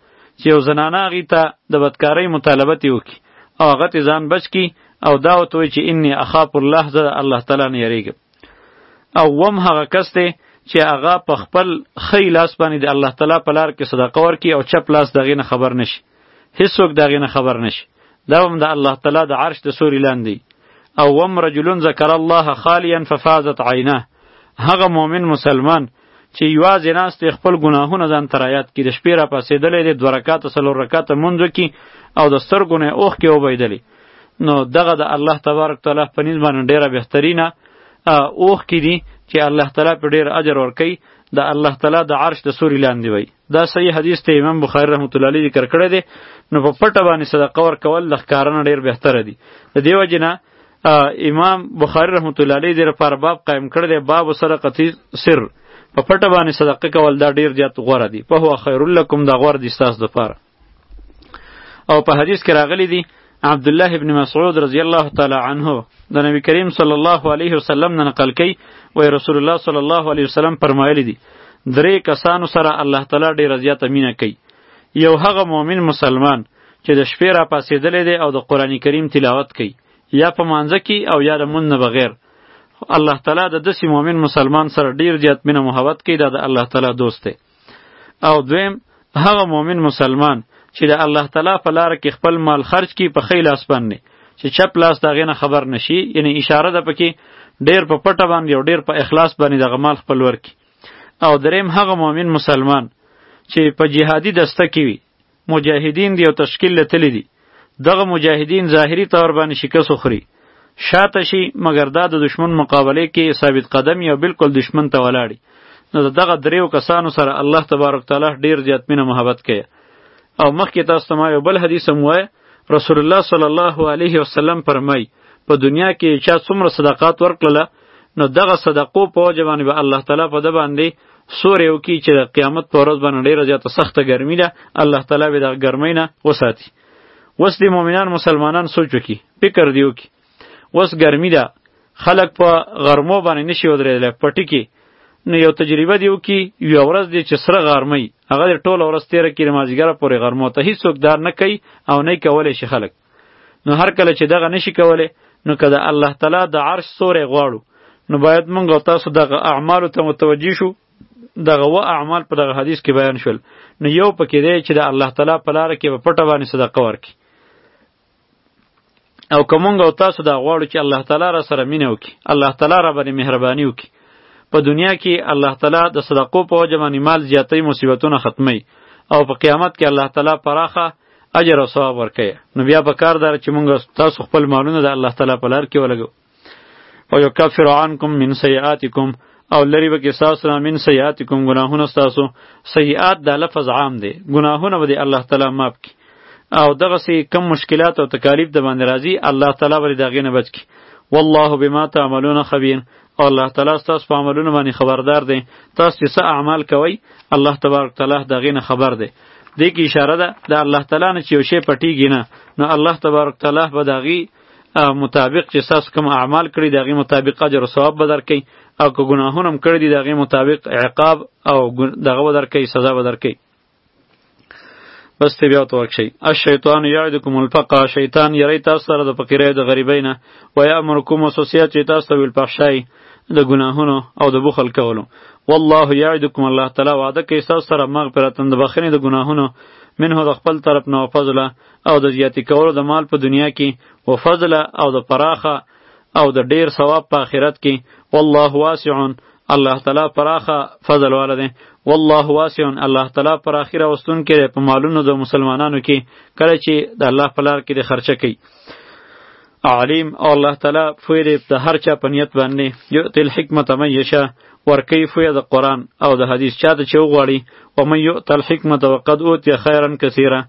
چې یو زنانه غي ته د بدکارۍ مطالبه تی وکي او هغه ته ځان بچ کی او دا وتوي چې انی اخاف الله زه الله تعالی نه یریږم او وم هغه کس دی چې هغه په خپل خی لاس باندې د الله تعالی په لار کې صدقه ورکي او چپ لاس دغه نه خبر نشي هیڅوک دغه نه خبر نشي دا هم د الله تعالی د عرش د سوري لاندې او وم رجلون ذکر الله خالیا ففازت عینه هغه مؤمن مسلمان چې یوازې ناست دی خپل ګناهونه ځان ته رایاد کړي د شپې راپاڅېدلی دی دوه رکاته څلور رکاته لمونځ وکړي او د سترګو نه یې اوښکې وبهېدلې نو دغه د الله تبارک تعالی په نیز باندې ډېره بهترینه اوښکې دي چې الله تعالی په ډېر اجر ورکوي د الله تعالی د عرش د سوري لاندې وي دا صحیح حدیث ته امام بخاری رحمت الله علیه ذکر کړی دی نو په پټه باندې صدقه ورکول د ښکارنه ډېر بهتره دي د دیو جنا امام بخاری رحمت الله علیه دغه پر باب قائم کړی دی باب سرقتی سر په پټه باندې صدقه کول دا ډیر زیات غوړه دی په هو خیر لکم دا غوړ دی تاسو د پاره او په حدیث کې راغلی دی عبد الله ابن مسعود رضی الله تعالی عنه د نبی کریم صلی الله علیه وسلم نه نقل کړي وای رسول الله صلی الله علیه وسلم فرمایلی دی درې کسانو سره الله تعالی ډیر زیات امینه کوي یو هغه مؤمن مسلمان چې د شپې را پاسېدلی دی او د قرآن کریم تلاوت کوي یا په مانځه کې او یا د مونږ نه بغیر الله تعالی د دسی مؤمن مسلمان سره ډیر زیات مینه محبت کوي دا د الله تعالی دوست دی او دویم هغه مؤمن مسلمان چې د الله تعالی په لار کې خپل مال خرج کړي په خیل اسبن نه چې چپ لاس دا غینه خبر نشي یعنی اشاره ده پکې ډیر په پټه باندې او ډیر په اخلاص باندې دغه مال خپل ورکي او دریم هغه مؤمن مسلمان چې په جهادي دسته کې وي مجاهدین دی او تشکیل له تللی دی دغه مجاهدین ظاهری طور باندې شکست خوري شاته شي مګر دا د دشمن مقابله کې ثابت قدم یا بالکل دشمن ته ولاړی نو دغه دریو کسانو سره الله تبارک تعالی ډیر زیات مینه محبت کوي او مخکې تاسو ته ما یو بل حدیث هم وای رسول الله صلی الله علیه وسلم فرمای په دنیا کې چا څومره صدقات ورکړله نو دغه صدقو په وجه باندې به الله تعالی په د باندې سورې وکړي چې د قیامت په ورځ باندې ډېره زیاته سخته ګرمي ده الله تعالی به دغه ګرمۍ نه وساتي اوس دې مؤمنان مسلمانان سوچ وکړي فکر دې وکړي اوس ګرمي ده خلک په غرمو باندې نشي ودرېدلی پټي کې نو یو تجربه دی وکي یو ورځ دی چې سره غرمې هغه ټوله ورځ تیره کړي مازیګر پورې غرمو ته هیڅوک دار نه کوي او نه کولی شي خلک نو هر کله چې دغه نشي کولی نو که د الله تعالی د عرش سوری غواړو نو باید مونږ او تاسو دغه اعمالو ته متوجه شو دغه و اعمال په دغه حدیث کې بیان شول نو یو پکې دی چې د الله تعالی په لار کې په پټه باندې صدقه ورکړي او که مونږ او تاسو دا غواړو چې الله تعالی را سره مینه وکړي الله تعالی را باندې مهرباني وکړي په دنیا کې الله تعالی د صدقو په وجه باندې مال زیاتوي مصیبتونه ختموي او په قیامت کې الله تعالی پراخه اجر او ثواب ورکړي نو بیا په کار دار چې مونږ تاسو خپل مالونه د الله تعالی په لار کې ولګو او یو کفر عنکم من سیئاتکم او لری به کې تاسو نه من سیئاتکم ګناهونه تاسو سیئات دا لفظ عام دی ګناهونه به الله تعالی معاف کړي او دغه سي کم مشکلات او تکالیف د باندې راځي الله تعالی ولې دغه نه بچ کړي والله بما تعملون خبير او الله تعالی تاسو په عملونو باندې خبردار دی تاسو چې څه اعمال کوئ الله تبارک تعالی دغه نه خبر دی دې کې اشاره ده د الله تعالی نه چې یو شی پټیږي نه نو الله تبارک تعالی به داغي مطابق چې تاسو کوم اعمال کړی داغي مطابق اجر او ثواب به درکړي او که ګناهونه هم کړی داغي مطابق عقاب او دغه به درکړي سزا به درکړي بس ته بیا توک شي الشیطان یعدکم الفقر شیطان یری تاسو سره د فقیرای د غریبینه و یامرکم وسوسیات چې تاسو ویل پخشای د ګناهونو او د بخل کولو والله یعدکم الله تعالی وعده کوي تاسو سره مغفرت د بخښنې د ګناهونو منه د خپل طرف نه فضل او د زیاتی کولو د مال په دنیا کې او فضل او د پراخه او د ډیر ثواب په آخرت کې والله واسع الله تعالی پراخه فضل والا دی والله واسع الله تعالی پر اخر واستون کې په مالونو د مسلمانانو کې کله چې د الله په لار کې د خرچه کوي علیم او الله تعالی فوی دی د هر چا په نیت باندې یؤتی الحکمت من یشا ورکی فوی د قرآن او د حدیث چا ته چې وغواړي و من یؤت الحکمت وقد اوتی خیرا کثیره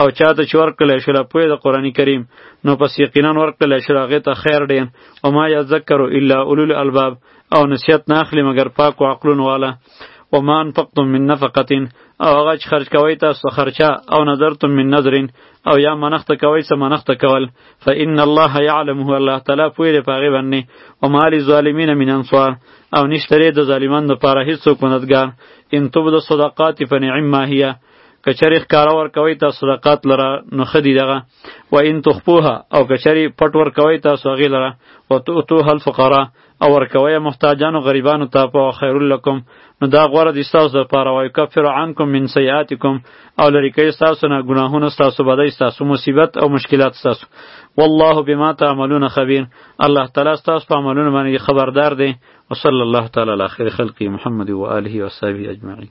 او چا ته چې ورکړلی شوله پوهې د قرآن کریم نو پس یقینا ورکړلی شوله هغې ته خیر ډېر او ما یذکر الا اولو الالباب او نصیحت نه اخلي مګر پاکو عقلونو والا و ما انفقتم من نفقتین او هغه چې خرج کوئ تاسو خرچه او نظرتم من نظرین او یا منښت کوي څه منښت کول فإن الله يعلمه الله تعالی پوی دی پاغي باندې او مال ظالمین من انصار او نشتره د ظالمان د پاره هیڅ څوک مددگار ان تبد صدقات فنعم ما هي کچری ښکارا ور کوي تاسو صدقات لره نو خدي دغه و ان تخفوها او کچری پټ ور کوي تاسو غی لره و تو تو هل فقرا او ورکوی محتاجانو غریبانو ته په خیر لکم نو دا غوره دي ستاسو لپاره وایو کفر عنکم من سیئاتکم او لري کوي ستاسو نه ګناهونه ستاسو بدی ستاسو مصیبت او مشکلات ستاسو والله بما تعملون خبیر الله تعالی ستاسو په عملونو باندې خبردار دی وصلی الله تعالی علی خیر خلقی محمد و آله و صحبه اجمعین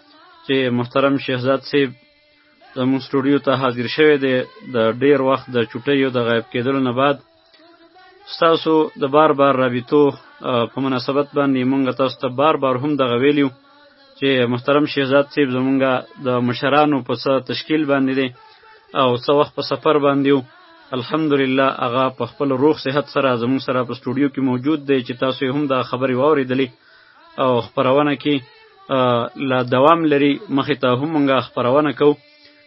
چې محترم شهزاد صاحب زموږ سټوډیو ته حاضر شوی دی د ډیر وخت د چټیو د غایب کېدلو نه بعد ستاسو د بار بار رابطو په مناسبت باندې مونږ تاسو ته بار بار هم دغه ویلیو چې محترم شهزاد صاحب زمونږ د مشرانو په څه تشکیل باندې دی او څه وخت په سفر باندې الحمدلله هغه په خپل روغ صحت سره زموږ سره په سټوډیو کې موجود دی چې تاسو هم دا خبرې واورېدلې او خبرونه کې لا دوام لري مخې ته هم موږ خبرونه کوو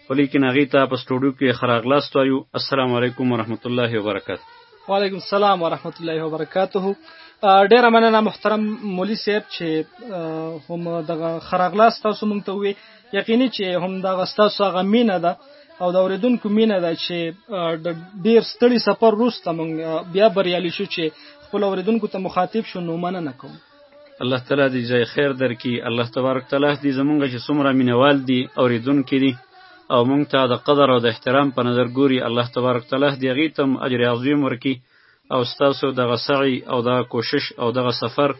خو لیکن هغې ته په سټوډیو کې ښه راغلاست وایو السلام علیکم ورحمت الله وبرکاته وعلیکم السلام ورحمت الله وبرکاته ډیره مننه محترم مولوي صاحب چې هم دغه خراغلاست تاسو مونږ ته وې یقیني چې هم دا غستاسو هغه مینه ده او د اوریدونکو مینه ده چې د ډیر ستړي سفر وروسته مونږ بیا بریالي شو چې خپل اوریدونکو ته مخاطب شو نو مننه کوم الله تعالی دې جزای خیر درکړي الله تبارک تعالی دې زمونږ چې څومره مینوال دي اوریدونکي دي او مونږ ته د قدر او د احترام په نظر ګوري الله تبارک تعالی دې هغوی ته هم اجر عظیم ورکړي او ستاسو دغه سعی او دغه کوشش او دغه سفر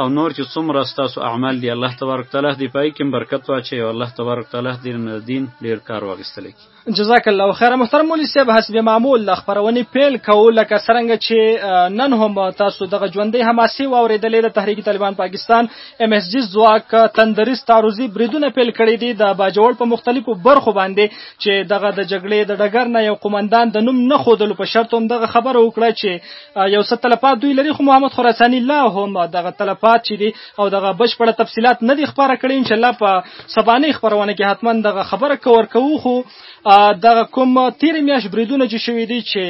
او نور چې څومره ستاسو اعمال دي الله تبارک تعالی دې پای کې برکت واچي او الله تبارک تعالی دې نه دین ډیر کار واغستل کی جزاک الله خیر محترم مولوی صاحب حسب معمول د خبرونې پیل کوو لکه سرنګ چې نن هم تاسو دغه ژوندې حماسي واوریدلې د تحریک طالبان پاکستان ام اس جی ځواک تندرست تعرضی بریدونه پیل کړی دي د باجوړ په مختلفو برخو باندې چې دغه د جګړې د ډګر نه یو قومندان د نوم نه خودلو په شرط هم دغه خبره وکړه چې یو څه تلفات دوی لري خو محمد خراساني لا هم دغه تلفات چې دي او دغه بشپړ تفصيلات نه دي خبره کړې ان شاء الله په سبانه خبرونه کې حتمان دغه خبره کور کوو خو دغه کوم تیر میاش بریدونه چې شوې دي چې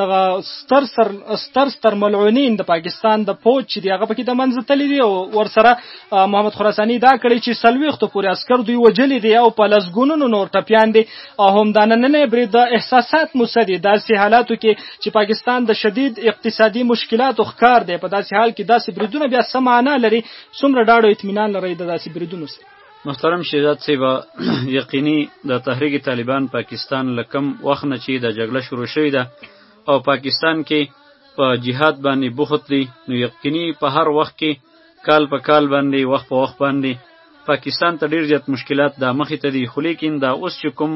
دغه ستر سر ستر ستر ملعونین د پاکستان د فوج چې دی هغه پکې د منځ تللی دی او ورسره محمد خراسانی دا کړی چې سلويختو پورې عسكر دوی وجلې دی او په لسګونونو نور ټپيان دي او هم دا نننې برید د احساسات مسدي داسې حالاتو کې چې پاکستان د شدید اقتصادي مشکلاتو ښکار دی په داسې حال کې داسې بریدونه بیا سمانه لري څومره ډاډو اطمینان لري د داسې بریدونو سره محترم شیزاد صاحب یقیني د تحریک طالبان پاکستان لکم وخت نه چې د جګړه شروع شوې ده او پاکستان کې په جهاد باندې بوخت دي نو یقیني په هر وخت کې کال په کال باندې وخت په وخت باندې پاکستان ته ډیر زیات مشکلات د مخې ته دي خو لیکن دا اوس چې کوم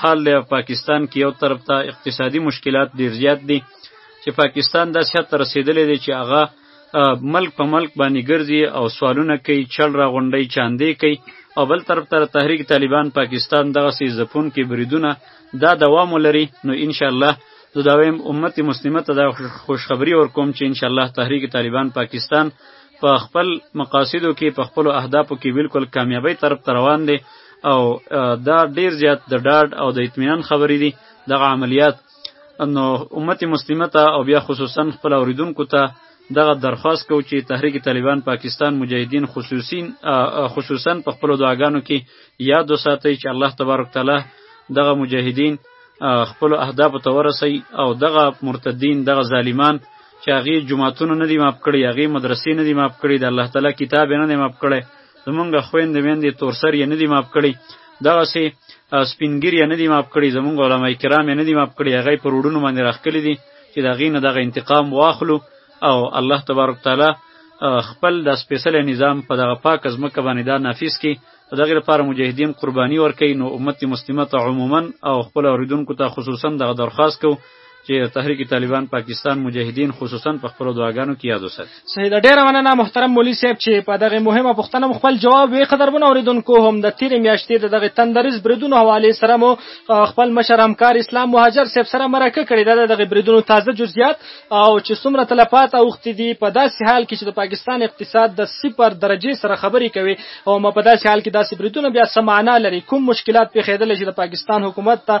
حال دی پاکستان کې یو طرف ته اقتصادي مشکلات ډیر زیات دي چې پاکستان داسې حد ته رسېدلی دی چې هغه ملک په ملک باندې ګرځي او سوالونه کوي چل را غونډي چاندې کوي او بل طرف تر تحریک طالبان پاکستان دغه سي زپون کې بریدونه دا دوام ولري نو ان شاء الله زه دا وایم امت مسلمه ته دا خوشخبری ورکوم چې ان شاء الله تحریک طالبان پاکستان په خپل مقاصدو کې په خپل اهدافو کې بالکل کامیابی طرف ته روان دي او دا ډیر زیات د ډاډ او د اطمینان خبرې دي دغه عملیات نو امت مسلمه ته او بیا خصوصا خپل اوریدونکو ته دغه درخواست کو چې تحریک طالبان پاکستان مجاهدین خصوصي خصوصا په خپل دعاګانو کې یاد وساتئ چې الله تبارک تعالی دغه مجاهدین خپل اهداف ته ورسي او دغه مرتدین دغه ظالمان چې هغه جماعتونه نه دی ماپ کړی هغه مدرسې نه دی ماپ کړی د الله تعالی کتاب نه دی ماپ کړی زمونږ خويندې ويندې تورسر یې نه دي ماپ کړي دغسې سپینګیر یې نه دي ماپ کړي زمونږ علما کرام یې نه دي ماپ کړي هغه یې په روډونو باندې راښکلي دي چې د هغې نه دغه انتقام واخلو او الله تبارک تعالی خپل د سپېڅلی نظام په دغه پاکه ځمکه باندې دا نافذ کړي د دغه لپاره مجاهدین قرباني ورکوي نو امت مسلمه ته عموما او خپل اوریدونکو ته خصوصا دغه درخواست کوو چې د تحریک طالبان پاکستان مجاهدین خصوصا په خپلو دعاګانو کې یاد وساتي. صحیح ده ډیره مننه محترم مولوی صاحب چې په دغه مهمه پوښتنه مو خپل جواب وی قدرمن اوریدونکو هم د تیرې میاشتې د دغه تندریز بریدونو حواله سره مو خپل مشر همکار اسلام مهاجر صاحب سره مرکه کړې ده د دغه بریدونو تازه جزئیات او چې څومره تلفات اوختي دي په داسې حال کې چې د پاکستان اقتصاد د صفر درجه سره خبرې کوي او ما په داسې حال کې داسې بریدونه بیا سمانه لري کوم مشکلات پیښیدل چې د پاکستان حکومت ته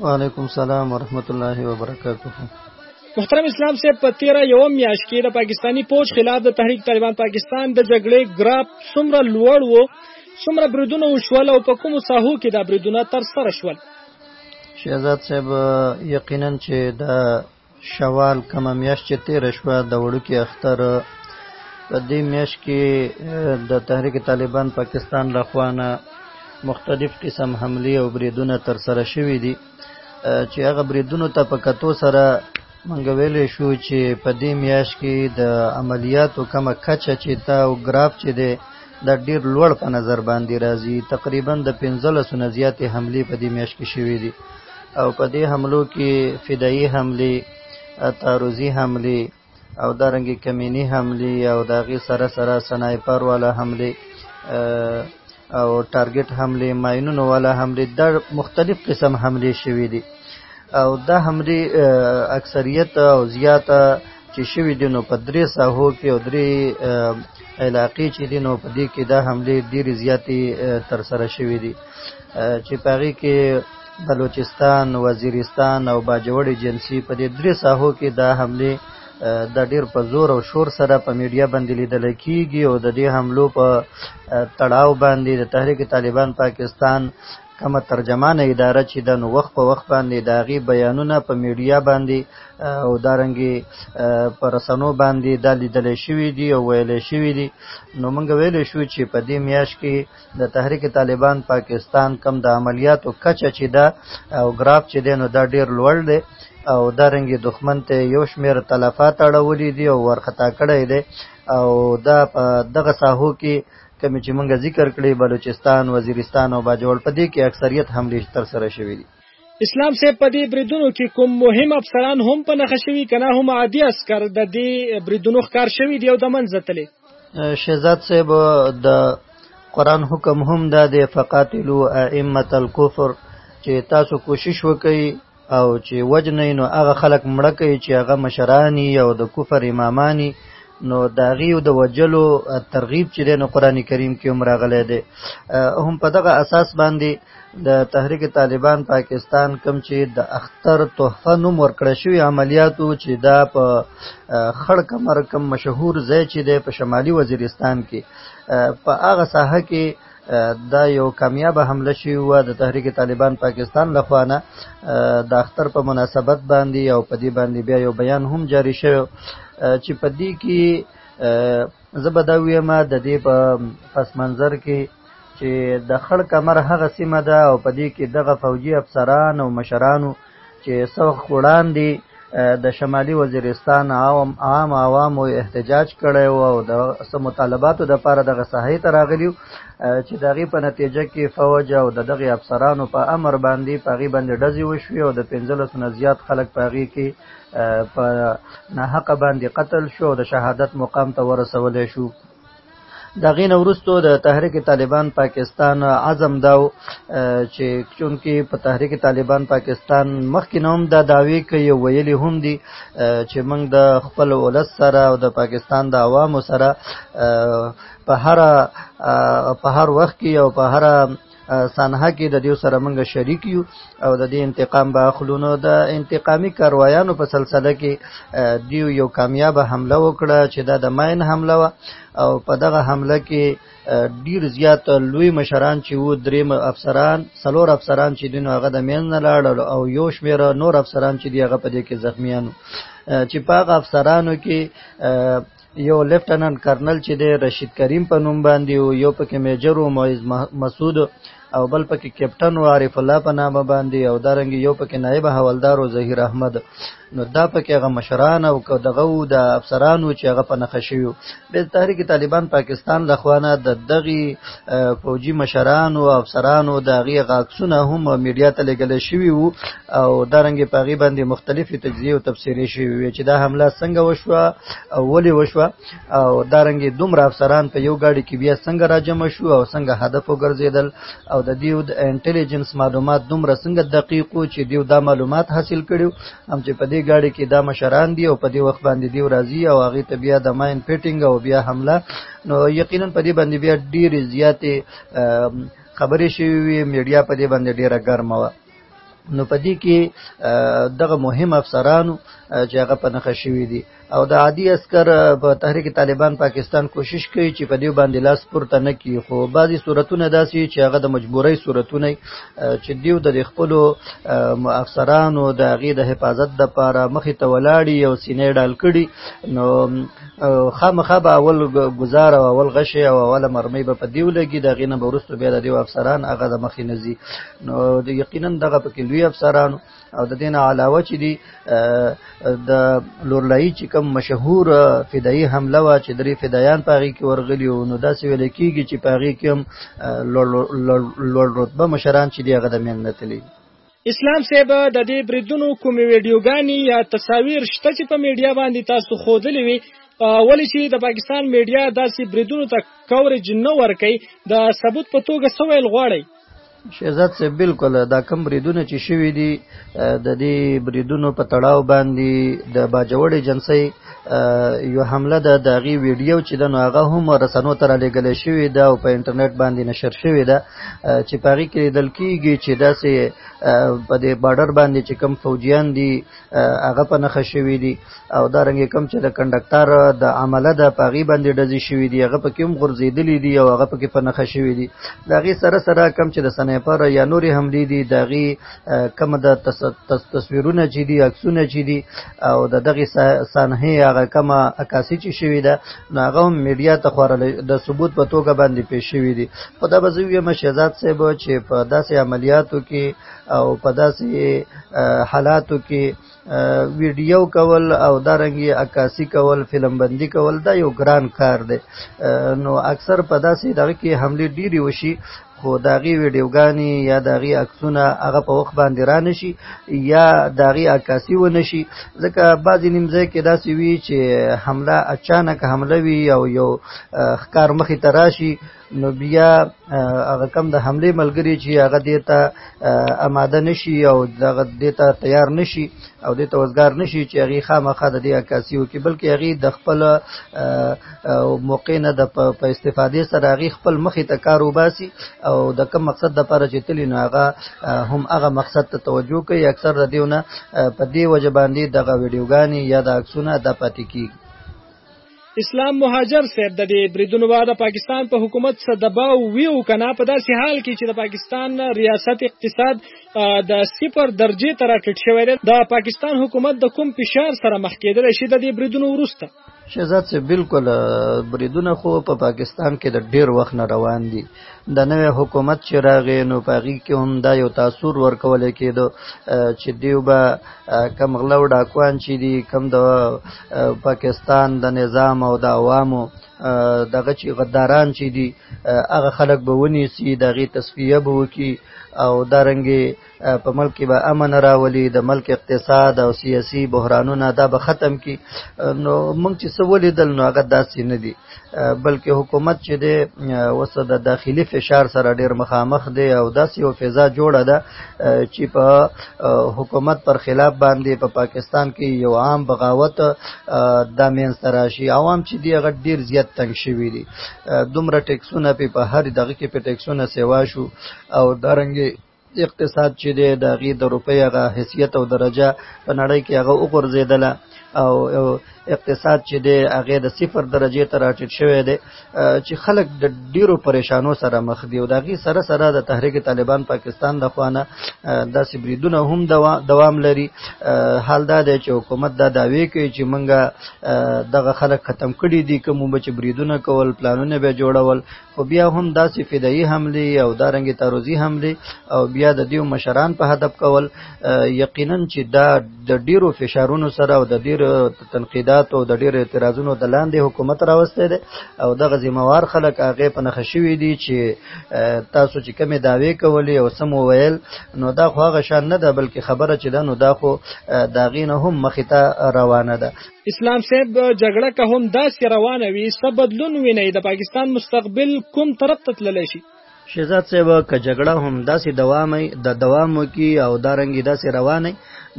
وعلیکم السلام ورحمت الله وبرکاته محترم اسلام صاحب په تیره یو میاشت کې د پاکستانی پوج خلاف د تحریک طالبان پاکستان د جګړې ګراپ څومره لوړ وو څومره بریدونه وشول او په کومو ساحو کې دا بریدونه تر سره شول شهزاد صاحب یقینا چې د شوال کومه میاشت چې تېره شوه د وړوکي اختر په دې میاشت کې د تحریک طالبان پاکستان له خوا نه مختلف قسم حملې او بریدونه ترسره شوي دي چې هغه بریدونو ته په کتو سره مونږ ویلی شو چې په دې میاشت کې د عملیاتو کمه کچه چې تا او ګراف چې دی دا ډیر لوړ په نظر باندې راځي تقریبا د 15 نه زیاتې حمله په دې میاشت کې شوې دي او په دې حملو کې فدایي حمله تعرضي حمله او دارنګ کمینی حمله او داغي سره سره سنایپر والا حمله او ټارګټ حمله ماینونو والا حمله د مختلف قسم حمله شوې دي او دا حمله اکثریت او زیاته چې شوې دي نو په درې ساحو کې او درې علاقې چې دي نو په دې کې دا حملې ډېرې زیاتې تر سره شوې دي چې په هغې کې بلوچستان وزیرستان او باجوړ ایجنسي په دې درې ساحو کې دا حملې د ډیر په زور او شور سره په میډیا باندې لیدل کیږي او د دې حملو په تړاو باندې د تحریک طالبان پاکستان کومه ترجمانه اداره چې ده نو وخت په وخت باندې د هغې بیانونه په میډیا باندې او دارنګې په رسنو باندې دا لیدلی شوي دي او ویلی شوي دي نو موږ ویلی شو چې په دې میاشت کې د تحریک طالبان پاکستان کم د عملیاتو کچه چې ده او ګراف چې دی نو دا ډیر لوړ دی او دارنګې دښمن ته یو شمېر تلفات اړولي دي او ورخطا کړی دی او دا په دغه ساحو کې کمی چې مونږه ذکر کړي بلوچستان وزیرستان او باجوړ په دې کې اکثریت حمله تر سره شوې دي اسلام صاحب په دې بریدونو کې کوم مهم افسران هم په نخښه شوي کنه هم عادي عسكر د دې بریدونو ښکار شوي دی او د منځ تللی شهزاد صاحب د قران حکم هم دا دی فقاتلو ائمه الكفر چې تاسو کوشش وکړئ او چې وجنې نو هغه خلک مړه کوي چې هغه مشرانی او د کفر امامانی نو داغي او د وجلو ترغیب چې د قرآن کریم کې هم راغلی دی هم په دغه اساس باندې د تحریک طالبان پاکستان کم چې د اختر تحفه نوم ورکړ شوی عملیاتو چې دا په خړ کمر کم مشهور ځای چې دی په شمالي وزیرستان کې په هغه ساحه کې دا یو کامیاب حمله شوی و د تحریک طالبان پاکستان لخوا نه د اختر په مناسبت باندې او په دې باندې بیا یو بیان هم جاری شوی چې په دې کې زبداوی ما د دې په پس منظر کې چې د خړ کمر هغه سیمه ده او په دې کې دغه فوجي افسران او مشرانو چې څه وخت وړاندې د شمالي وزیرستان عام عام عوامو احتجاج کړی و او د څه مطالباتو د پاره دغه ساحې ته راغلی چې د هغې په نتیجه کې فوج او د دغې افسرانو په امر باندې په هغې باندې ډزې وشوې او د پنځلسو نه زیات خلک په هغې کې په ناحقه باندې قتل شو او د شهادت مقام ته ورسولی شو د غین ورستو د تحریک طالبان پاکستان عزم داو چې چونکی په تحریک طالبان پاکستان مخکې نوم دا داوی کوي ویلي هم دي چې موږ د خپل ولس سره او د پاکستان د عوامو سره په هر په هر وخت کې او په هر سانحه کې د دیو سره منګه شریک یو او د دې انتقام به اخلونو د انتقامی کاروایانو په سلسله کې دیو یو کامیاب حمله وکړه چې دا د ماین حمله و او په دغه حمله کې ډیر زیات لوی مشران چې وو دریم افسران سلور افسران چې دین هغه د مین نه لاړل او یو شمیر نور افسران چې دی هغه په دې کې زخمیانو چې پاغه افسرانو کې یو لیفټننټ کرنل چې دی رشید کریم په نوم باندې او یو پکې میجر او معز مسعود او بل پکې کیپټن او عارف الله په نامه باندې او دارنګ یو پکې نائب حوالدار او ظهیر احمد نو دا پکې هغه مشران او دغه د افسرانو چې هغه په نخښه شوی به تحریک طالبان پاکستان د خوانه د دغه فوجي مشران او افسرانو د غي غاکسونه هم میډیا ته لګل شوی وو او دارنګ په غي باندې مختلفې تجزیه او تفسیرې شوی وي چې دا حمله څنګه وشوه او ولې وشوه او دارنګ دومره افسران په یو گاډي کې بیا څنګه راجم شو او څنګه هدف وګرځیدل او د دیو د انټيليجنس معلومات دومره څنګه دقیق وو چې دیو دا معلومات حاصل کړي هم چې په دې گاډي کې دا مشران دی او په دې وخت باندې دیو راځي او هغه ته بیا د ماین پیټینګ او بیا حمله نو یقینا په دې باندې بیا ډېری زیاتې خبرې شوې وي میډیا په دې باندې ډیره ګرمه وه نو پدې کې دغه مهم افسرانو چې هغه په نخښه شوی دي او د عادي عسكر په تحریک طالبان پاکستان کوشش کوي چې په دې باندې لاس پورته نه کړي خو بعضي صورتونه داسي چې هغه د مجبورۍ صورتونه چې دیو د خپل افسرانو د غي د حفاظت د پاره مخې ته ولاړی او سینې ډال کړي نو خامخا به اول گزار او اول غشي او اول مرمۍ به په دیو لګي د غینه برستو بیا د دیو افسران هغه د مخې نزي نو د یقینا دغه پکې لوی افسرانو او د دین علاوه چې دی د لورلای چې کوم مشهور فدایي حمله وا چې درې فدایان پاغي کې ورغلی او نو داسې ویل کیږي چې پاغي کې هم لوړ رتبه مشران چې دی هغه د مین نتلی اسلام صاحب د دې بریدونو کومې ویډیوګانې یا تصاویر شته چې په میډیا باندې تاسو خودلې وي ولی چې د پاکستان میډیا داسې بریدونو ته کورج نه ورکي د ثبوت په توګه سویل غواړي شهزاد صاحب بالکل دا کم بریدونه چې شوي دي د دې بریدونو په تړاو باندې د باجوړې جنسي یو حمله ده د غي ویډیو چې د نوغه هم رسنو تر لګل شوې ده او په انټرنیټ باندې نشر شوې ده چې پاري کې دل کېږي چې داسې په دې بارډر باندې چې کم فوجیان دي هغه په نخښه شوی دی او دا رنګ کم چې د کنډکټر د عمله د پاغي باندې ډزې شوی دی هغه په کوم غرزیدلی دی او هغه په کې په نخښه شوی دی دا غي سره سره کم چې د سنایپر یا نوري حمله دی دا غي کم د تصویرونه چې دی عکسونه چې دی او د دغه سانحه هغه کم عکاسي چې شوی ده نو هغه میډیا ته خورل د ثبوت په توګه باندې پیښ شوی دی خدا بزوی مشهزاد صاحب چې په داسې عملیاتو کې او په داسې حالاتو کې ویډیو کول او دارنګي عکاسي کول فلم بندي کول دا یو ګران کار دی نو اکثر په داسې دغه کې حمله ډیری وشي خو داغي ویډیوګانی یا داغي عکسونه هغه په وخت باندې را نشي یا داغي عکاسي و نشي ځکه بعضی نیمځای کې داسې وی چې حمله اچانک حمله وی او یو خکار مخې تراشي نو بیا هغه کم د حمله ملګری چې هغه دیتا آماده نشي او دغه دیتا تیار نشي او دیتا وزګار نشي چې هغه خامخا د دې عکاسي وکي بلکې هغه د خپل موقع نه د په استفادې سره هغه خپل مخې ته کار وباسي او د کم مقصد د لپاره چې تلی نو هغه هم هغه مقصد ته توجه کوي اکثر د دیونه په دې وجه باندې دغه ویډیوګانی یا د عکسونه د پاتې کیږي اسلام مهاجر صاحب د دې بریدونو بعد پاکستان په حکومت څه دباو ویو کنه په داسې حال کې چې د پاکستان ریاست اقتصاد د صفر درجه تر ټیټ شوی دی د پاکستان حکومت د کوم فشار سره مخ کېدل شي د دې بریدونو وروسته شهزاد صاحب بالکل بریدونه خو په پاکستان کې د ډیر وخت نه روان دي د نوې حکومت چې راغې نو پاغي کې هم دا یو تاثیر ورکول کېدو چې دیو به کم غلو ډاکوان چې دی کم د پاکستان د نظام او د عوامو دغه چې غداران چې دي هغه خلک به ونی سي دغه تصفیه به وکي او دارنګي په ملک کې به امن راولي د ملک اقتصاد او سیاسي بحرانونه دا به ختم کی نو موږ چې سولې دل نو هغه داسې نه دي بلکې حکومت چې د وسه د داخلي فشار سره ډیر مخامخ دی او داسې یو فضا جوړه ده چې په حکومت پر خلاف باندې په پا پاکستان کې یو عام بغاوت د مینس تراشي عوام چې دی هغه ډیر زیات تنگ شوی دي دومره ټیکسونه په هر دغه کې په ټیکسونه سیوا شو او درنګي اقتصاد چې دی د هغې د روپۍ هغه حیثیت او درجه په نړۍ کې هغه وغورځېدله او اقتصاد چې دی هغه د صفر درجه ته راټیټ شوی دی چې خلک د ډیرو پریشانو سره مخ دي او د هغې سره سره د تحریک طالبان پاکستان د خوانه داسې بریدونه هم دوام لري حال دا دی چې حکومت دا دعوی کوي چې موږ دغه خلک ختم کړي دي کوم به چې بریدونه کول پلانونه به جوړول خو بیا هم داسې فدایي حمله او دارنګ تاروزی حمله او بیا د دیو مشران په هدف کول یقینا چې دا د ډیرو فشارونو سره او د ډیرو تنقیدات او د ډیرو اعتراضونو د لاندې حکومت راوسته دي او دغه ذمہوار خلک هغه په نخښه شوی دي چې تاسو چې کمی داوی کولی او سم ویل نو دا خو هغه شان نه ده بلکې خبره چې ده نو دا خو داغینه هم مخې ته روانه ده اسلام صاحب جګړه که هم داسې روانه وي څه بدلون وینئ د پاکستان مستقبل کوم طرف ته تللی شي شهزاد صاحب که جګړه هم داسې دوام د دوام وکي او دا رنګي داسې روانه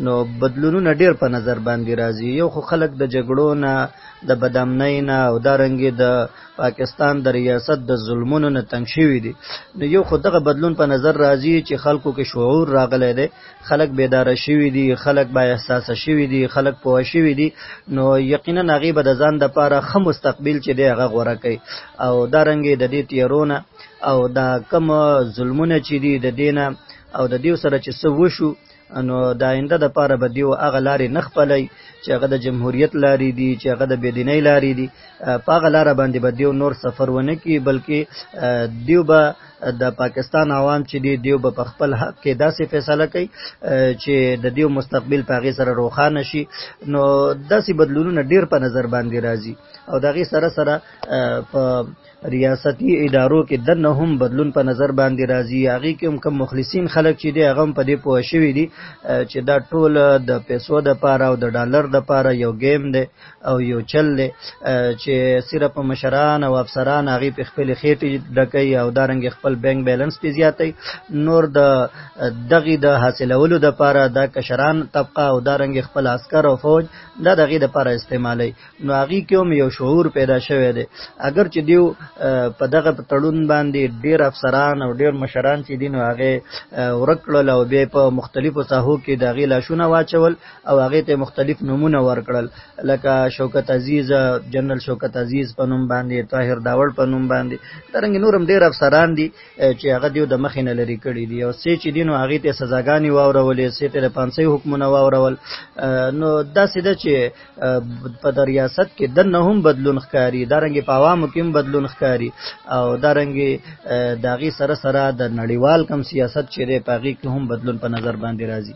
نو بدلونونه ډیر په نظر باندې راځي یو خو خلک د جګړو نه د بدامنۍ نه او دا رنګي د پاکستان د ریاست د ظلمونو نه تنګ شوي دي نو یو خو دغه بدلون په نظر راځي چې خلکو کې شعور راغلی دی خلک بیدار شوي دي خلک با احساس شوي دي خلک پوه شوي دي نو یقینا هغه به د ځان د پاره خه مستقبل چې دی هغه غوړه کوي او دا رنګې د دې تیرونه او دا کم ظلمونه چې دي د دینه او د دیو سره چې سو وشو نو د آینده د پاره به دیو هغه لارې نه خپلای چې هغه د جمهوریت لارې دي چې هغه د بيدینۍ لارې دي په هغه لار باندې به دیو نور سفر ونه کی بلکې دیو به د پاکستان عوام چې دی دیو به په خپل حق کې داسې فیصله کوي چې د دیو مستقبل په هغې سره روښانه شي نو داسې بدلونونه ډیر په نظر باندې راځي او د هغې سره سره په ریاستي ادارو کې دنه هم بدلون په نظر باندې راځي هغه کې هم کم مخلصین خلک چې دی هغه په دې پوه شوی دي چې دا ټول د پیسو د پاره او د ډالر د پاره یو گیم دی او یو چل دی چې صرف مشران او افسران هغه په خپل خېټې ډکې او دارنګ خپل بانک بیلانس په زیاتې نور د دغه د حاصلولو د پاره د کشران طبقه او دارنګ خپل عسكر او فوج د دغه د پاره استعمالي نو هغه کوم یو شعور پیدا شوه دی اگر چې دیو په دغه تړون باندې ډیر افسران او ډیر مشران چې دین هغه ورکړل او به په مختلفو ساحو کې دغه لاشونه واچول او هغه ته مختلف نمونه ورکړل لکه شوکت عزیز جنرال شوکت عزیز په نوم باندې طاهر داوړ په نوم باندې ترنګ نورم ډیر افسران دي چې هغه دیو د مخې نه لري کړی دي او سې چې دینو هغه ته سزاګانی واورولې سې ته پانسي حکمونه واورول نو دا سیده چې په دریاست کې د نه هم بدلون ښکاری دارنګ په عوامو کې هم بدلون ښکاری او دارنګ داغي سره سره د نړیوال کم سیاست چې په هغه کې هم بدلون په نظر باندې راځي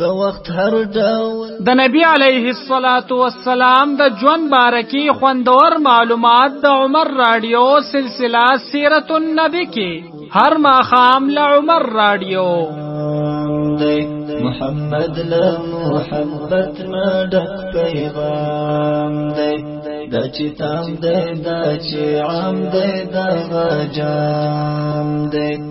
د وخت هر ډول د نبی علیه الصلاۃ والسلام د ژوند بارکی خوندور معلومات د عمر رادیو سلسله سیرت النبی کې هر ماخام له عمر رادیو محمد له محبت نه ډک پیغام دی د چې تام دی د چې عام دی د غجام دی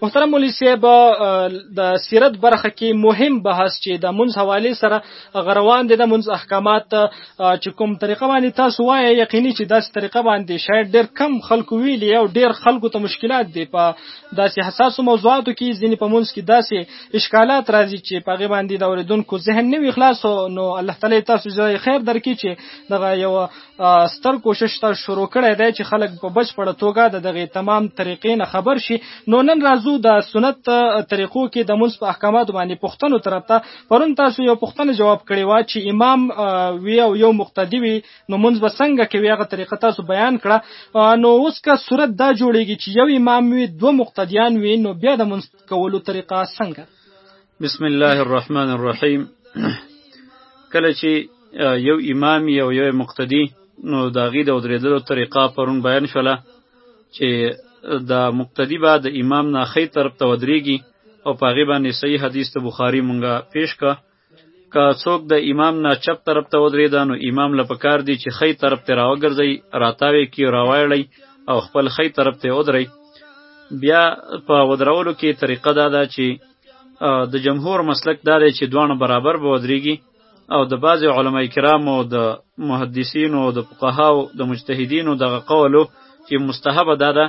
محترم مولوی صاحب د سیرت برخه کې مهم بحث چې د منځ حواله سره غروان دي د منځ احکامات چې کوم طریقه باندې تاسو وایي یقیني چې داسې طریقه باندې شاید ډېر کم خلکو ویلي او ډېر خلکو ته مشکلات دي په داسې حساسو موضوعاتو کې ځینې په منځ کې داسې اشکالات راځي چې په غي باندې د اوریدونکو ذهن نه وي خلاص نو الله تعالی تاسو زه خیر درکې چې دغه یو ستر کوشش تر شروع کړی دی چې خلک په بشپړه توګه د دغه تمام طریقې نه خبر شي نو نن راځو د سنت طریقو کې د منځ په احکاماتو باندې پښتنو طرف ته پرون تاسو یو پښتنه جواب کړی و چې امام وی او یو مقتدی وی نو منځ به څنګه کوي هغه طریقه تاسو بیان کړه نو اوس که صورت دا جوړیږي چې یو امام وی دوه مقتدیان وی نو بیا د منځ کولو طریقه څنګه بسم الله الرحمن الرحیم کله چې یو امام یو یو مقتدی نو دا غي د درېدلو طریقه پرون بیان شوله چې دا مقتدی بعد امام نه خې طرف ته ودرېږي او په غي باندې صحیح حدیث ته بخاری مونږه پیش کا که څوک د امام نه چپ طرف ته ودرېده نو امام له پکار دی چې خی طرف ته راوګرځي راتاوي کی راوایړی او خپل خی طرف ته ودرې بیا په ودرولو کې طریقه دا ده چې د جمهور مسلک دا دی چې دوه برابر به ودرېږي او د بعض علما کرامو د محدثینو د فقهاو د مجتهدینو دغه قولو چې مستحب ده ده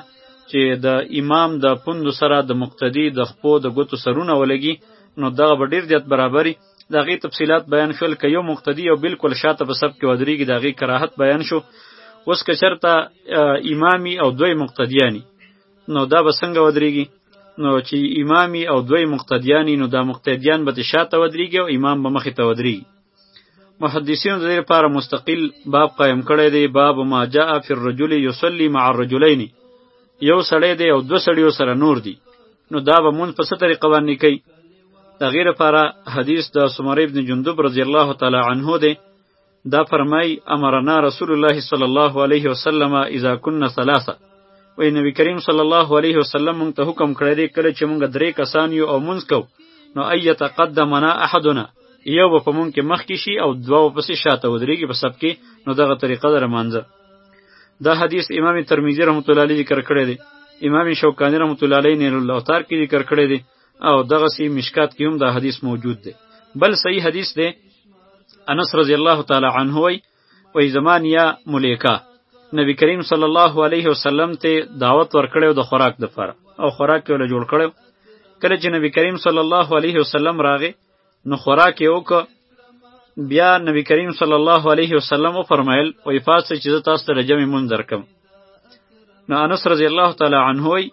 چې د امام د پوند سره د مقتدی د خپو د ګوتو سرونه ولګي نو دغه به ډیر زیات برابري د هغې تفصیلات بیان شول که یو مقتدي او بالکل شاته په سب کې ودرېږي د هغې کراهت بیان شو اوس که چېرته امامي او دوی مقتدیاني نو دا به څنګه ودرېږي نو چې امامي او دوی مقتدیاني نو دا مقتدیان به شاته ودرېږي او امام به مخې ته ودرېږي محدثینو د دې لپاره مستقل باب قائم کړی دی باب ما جاء فی الرجل یصلی مع الرجلین یو سړی دی او دو سړیو سره نور دی نو دا به مونږ په څه طریقه باندې کوي د غیر لپاره حدیث د سمره ابن جندب رضی الله تعالی عنه دی دا فرمای امرنا رسول الله صلی الله علیه وسلم اذا كنا ثلاثه وای نبی کریم صلی الله علیه وسلم مونږ ته حکم کړی دی کله چې مونږ درې کسان یو او مونږ کو نو ایت قدمنا احدنا یو به په مونږ کې مخکې شي او دوه به پسې شاته ودرېږي په سب کې نو دغه طریقه ده لمانځه دا حدیث امام ترمذی رحمت الله علیه ذکر کړی دی امام شوکانی رحمت الله علیه نیل الاوتار کې ذکر کړی دی او دغه سی مشکات کې هم دا حدیث موجود دی بل صحیح حدیث دی انس رضی الله تعالی عنه وی وی زمان یا ملیکا نبی کریم صلی الله علیه وسلم ته دعوت ورکړی او د خوراک د فر او خوراک یې له جوړ کړو کله چې نبی کریم صلی الله علیه وسلم راغی نو خوراک یې وکړ بیا نبی کریم صلی الله علیه وسلم وفرمایل وایي پاسه چې زه تاسو ته د جمعې مونځ درکم نو انس رضی الله تعالی عنه وایي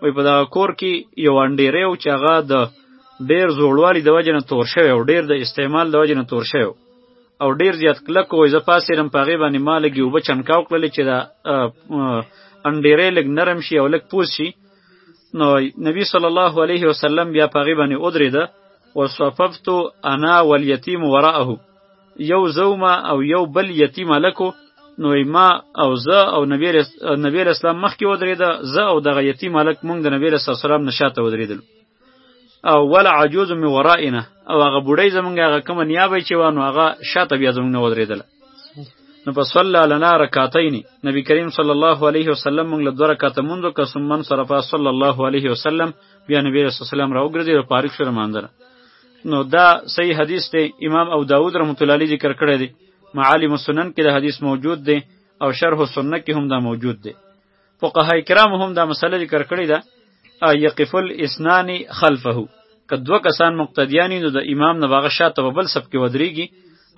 وایي په دغه کور کې یو انډیری و چې هغه د ډیر زوړوالي د وجې نه تور شوی او ډیر د استعمال د وجې نه تور شوی او ډیر زیات کلک وای زه پاسېرم په هغې باندې ما لږې اوبه چنکاو کړلې چې دا انډیری لږ نرم شي او لږ پوس شي نو نبی صلی الله علیه وسلم بیا په هغې باندې ودرېده وصففت انا والیتیم وراءه یو زوما او یو بل یتیم هلکو نو ما او زه او نبی نبی اسلام مخکې ودرېده زه او دغه یتیم هلک مونږ د نبی رسول سلام نشاته ودرېدلو او ولا عجوز می ورائنا او هغه بوډۍ زمونږ هغه کومه نیابه چې وانو هغه شاته بیا زمونږ نه ودرېدله نو په صلی لنا رکعتین نبی کریم صلی الله علیه وسلم موږ له دوه رکعته مونږ که ثم انصرف صلی الله علیه وسلم بیا نبی رسول سلام را وګرځي او فارغ شو مانځره نو دا صحیح حدیث دی امام او داود رحمت الله علیه ذکر کړی دی معالم السنن کې دا حدیث موجود دی او شرح السنه کې هم دا موجود دی فقهای کرام هم دا مسله ذکر کړې ده یقف الاسنان خلفه که دوه کسان مقتدیانی نو د امام نه باغ شاته په بل سب کې ودرېږي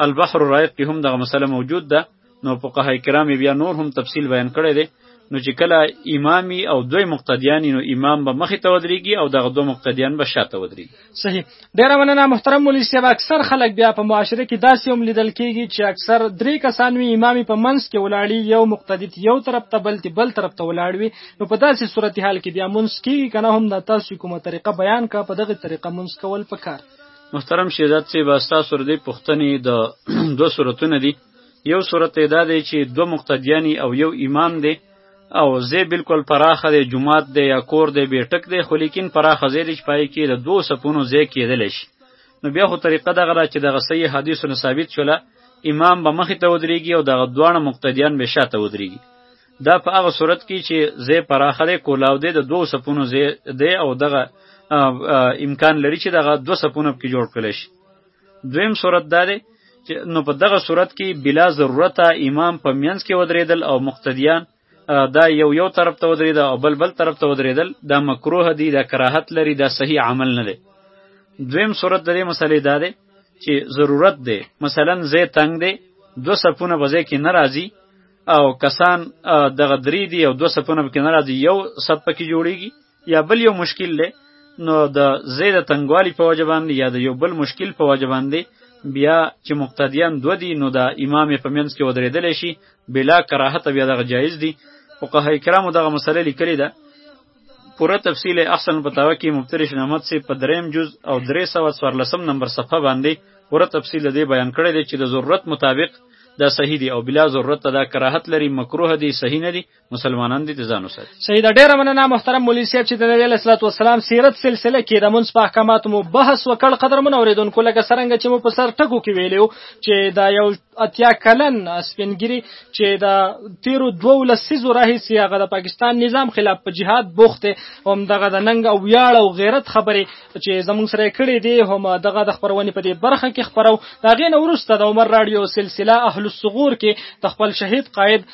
البحر رایق کې هم دغه مسله موجود ده نو فقهای کرام بیا نور هم تفصیل بیان کړی دی نو چې کله امامي او دوی مقتدیانی نو امام به مخې ته ودرېږي او دغه دوه مقتدیان به شاته ودرېږي صحیح ډیر مننه محترم مولوی صاحب اکثر خلک بیا په معاشره کې داسې هم لیدل کیږي چې اکثر درې کسان وي امام په منځ کې ولاړی یو مقتدی یو طرف ته بل بل طرف ته ولاړ وي نو په داسې صورتحال کې بیا منځ کیږي کنه هم د تاسو کومه طریقه بیان کا په دغه طریقه منځ کول پکار محترم شیزاد سی باستا سور دی پښتنې د دوه صورتونه دي یو صورت دا دی چې دوه مقتدیانی او یو امام دی او زه بالکل پراخه دی جمعات دی یا کور دی به ټک دی خو لیکن پراخه زه دی پای کې د دوه سپونو زه کېدل شي نو بیا خو طریقه دغه را چې دغه صحیح حدیثو نه ثابت شوله امام به مخې ته ودرېږي او دغه دواړه مقتدیان به شاته ودرېږي دا په هغه صورت کې چې زه پراخه دی کولاو دی د دوه سپونو زه دی او دغه امکان لري چې دغه دوه سپونو کې جوړ کړل شي دویم صورت دا دی چې نو په دغه صورت کې بلا ضرورت امام په مینځ کې ودرېدل او مقتدیان دا یو یو طرف ته ودرېده او بل بل طرف ته ودرېدل دا مکروه دی دا کراهت لري دا صحیح عمل نه دی دویم صورت د دې مسلې دا دی چې ضرورت دی مثلا زه تنگ دی دو سپونه په ځای کې ناراضي او کسان دغه درې دی او دو سپونه په کې ناراضي یو سپ پکې جوړیږي یا بل یو مشکل دی نو د زید تنګوالی په وجه باندې یا د یو بل مشکل په وجه باندې بیا چې مقتدیان دو دي نو د امام په منځ کې ودرېدلی شي بلا کراهت بیا دغه جایز دي فقهای کرامو دغه مسله لیکلې ده پوره تفصیل احسن پتاوه کې مفترش نعمت سي په دریم جز او 314 نمبر صفحه باندې پوره تفصیل دې بیان کړی دی چې د ضرورت مطابق دا صحیح دی او بلا ضرورت دا کراهت لري مکروه دی صحیح نه دی مسلمانان دي د ځان وساتي صحیح ده ډیره مننه محترم مولوی صاحب چې د نبی علیه الصلاه والسلام سیرت سلسله کې د منځ په احکاماتو مو بحث وکړ قدرمن اوریدونکو لکه څرنګه چې مو په سر ټکو کې ویلو چې دا یو اتیا کلن سپینګری چې دا تیرو دوه لسیزو راهیسې هغه د پاکستان نظام خلاف په جهاد بوخت او دغه د ننګ او ویاړ او غیرت خبرې چې زموږ سره کړې دي هم دغه د خبرونې په دې برخه کې خبرو دا غینه ورسته د عمر رادیو سلسله اهل الصغور کې د خپل شهید قائد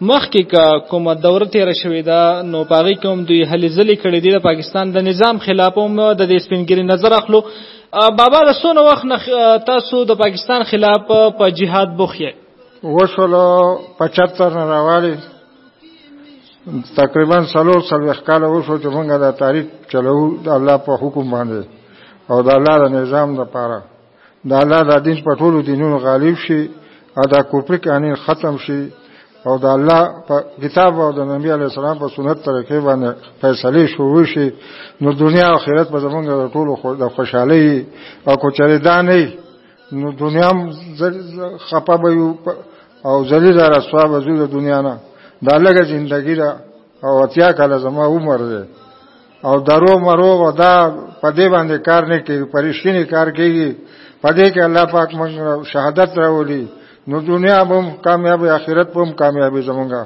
مخکې که کومه دوره تیره شوې ده نو په هغې کې هم دوی هلې ځلې کړې دي د پاکستان د نظام خلاف هم د دې سپینګیري نظر اخلو بابا د څونه وخت نه تاسو د پاکستان خلاف په جهاد بوخ یې وشولو 75 نه راوالي تقریبا سلو سلوخ کاله وشو چې موږ دا تاریخ چلو د الله په حکم باندې او د الله د نظام لپاره د الله د دین په ټولو دینونو غالب شي او دا کوپری قانون ختم شي او د الله په کتاب او د نبی علی السلام په سنت طریقې باندې فیصله شروع شي نو دنیا او آخرت په زمونږ د ټولو د خوشحالي او کوچري دا نه نو دنیا هم خپه به او ذلیل را سوا به د دنیا نه دا لګه ژوندګی ده او اتیا کاله زما عمر دی او درو مرو او دا په دې باندې کار نه کوي پرشتینی کار کوي په دې کې الله پاک موږ شهادت راولي نو دنیا به کامیاب آخرت به کامیابی زمونږه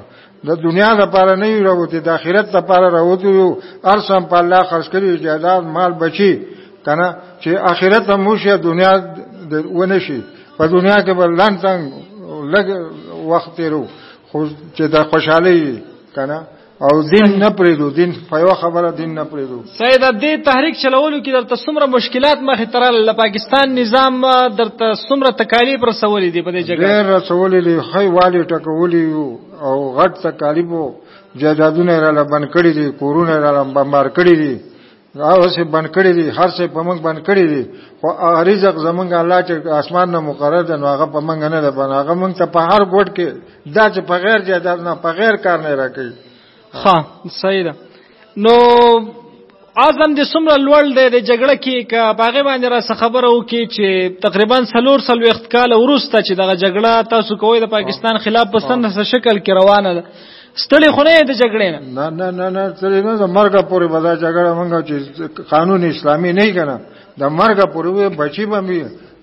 د دنیا لپاره نه یو راوتی د آخرت لپاره راوتی یو ارسم په الله خرج کړی جهاد مال بچي کنه چې آخرت هم وشي دنیا د ونشي په دنیا کې بل لن تنگ لګ وخت تیرو خو چې د خوشحالي کنه او دین نه پریدو دین په یو خبره دین نه پریدو سید دې تحریک چلولو کې درته څومره مشکلات مخې تر له پاکستان نظام درته څومره تکالیف رسولې دي په دې جګړه ډېر رسولې دي خی والي ټکولې او غټ تکالیف جایدادونه را لبن کړې دي کورونه را لبن بار کړې دي هغه څه بند کړی دي هر څه په موږ بند کړی دي خو هغه رزق زمونږ الله چې اسمان نه مقرر دی نو هغه په موږ نه ده بنا هغه موږ ته په هر ګډ کې دا چې په غیر جدار نه په غیر کار نه راکړي ها صحیح ده نو اعظم د سمره لوړ دی د جګړه کې ک باغې باندې را خبره وکي چې تقریبا سلور سل وخت کال ورسته چې دغه جګړه تاسو کوی د پاکستان خلاف په سند شکل کې روانه ده ستړي خو نه د جګړې نه نه نه نه نه ستړي نه د مرګ پورې به دا جګړه مونږه چې قانون اسلامي نه کنه د مرګ پورې به بچي به مې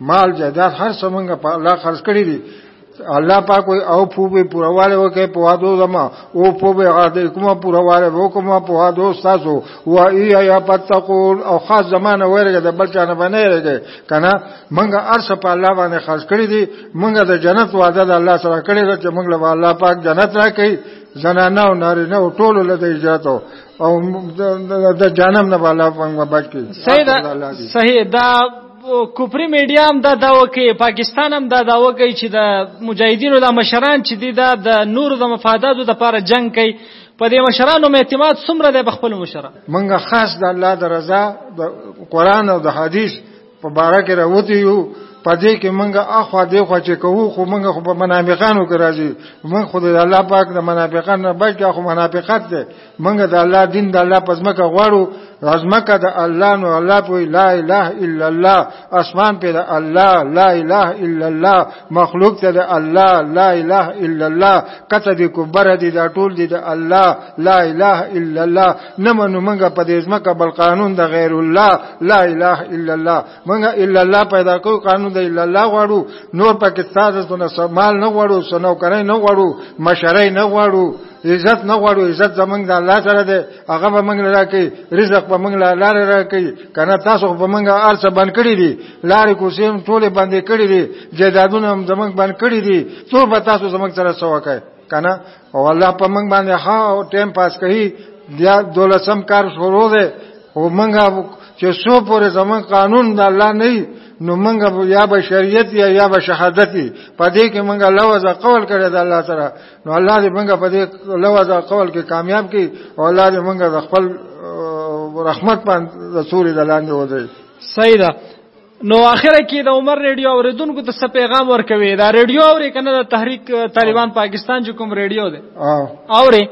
مال جایداد هر څه مونږه په الله خرج کړی دي الله پاک او په به پرواله وکي په وادو زما او په به غاده کومه پرواله وکما په وادو تاسو و ای یا پتقول او خاص زمانه ورګه د بل چانه باندې ورګه کنه مونږه ارس په الله باندې خرج کړی دي مونږه د جنت وعده د الله سره کړی ده چې مونږ له الله پاک جنت راکړي زنانه او نارینه او ټول له دې جنت او د جانم نه بالا پنګ بچ کی صحیح دا صحیح دا کوپری میډیا هم دا داوا کوي پاکستان هم دا داوا کوي چې د مجاهدینو د مشران چې دي دا د نور د مفاداتو لپاره جنگ کوي په دې مشرانو مې اعتماد څومره دی په خپل مشر منګه خاص د الله د رضا د قران او د حدیث په باره کې راوتی یو په دې کې منګه اخوا دې خو چې کوو خو منګه خو په منافقانو کې راځي من خو د الله پاک د منافقانو نه بچ خو منافقت دی منګه د الله دین د الله پزمکه غواړو ازمکه د الله نو الله په لا اله الا الله اسمان په د الله لا اله الا الله مخلوق ته د الله لا اله الا الله کته د کوبر دي د ټول دي د الله لا اله الا الله نمنو منګه په دې ازمکه بل قانون د غیر الله لا اله الا الله منګه الا الله پیدا کو قانون د الا الله غواړو نور پاکستان ته نه سمال نه غواړو سنو کرای نه غواړو مشرای نه غواړو عزت نه غواړو عزت زمنګ د الله سره دی هغه به موږ لاره کوي رزق به موږ لاره را کوي کنه تاسو په موږ ارڅ بند کړی دي لارې کوسیم ټول باندې کړی دي جیدادونه هم زمنګ بند کړی دي څو به تاسو زمنګ سره سوا کوي کنه او الله په موږ باندې ها ټیم پاس کوي بیا دولسم کار شروع دی او موږ چې څو پورې زمنګ قانون د الله نه نو منګه یا به شریعت یا یا به شهادت په دې کې منګه لوازه قول کړی د الله سره نو الله دې موږ په دې لوځ او قول کې کامیاب کړي او الله دې موږ د خپل رحمت باندې د سوري د لاندې ودرې صحیح ده نو اخره کې د عمر ریډیو اوریدونکو ته څه پیغام ورکوي دا ریډیو اوري کنه د تحریک طالبان پاکستان چې کوم ریډیو ده اوري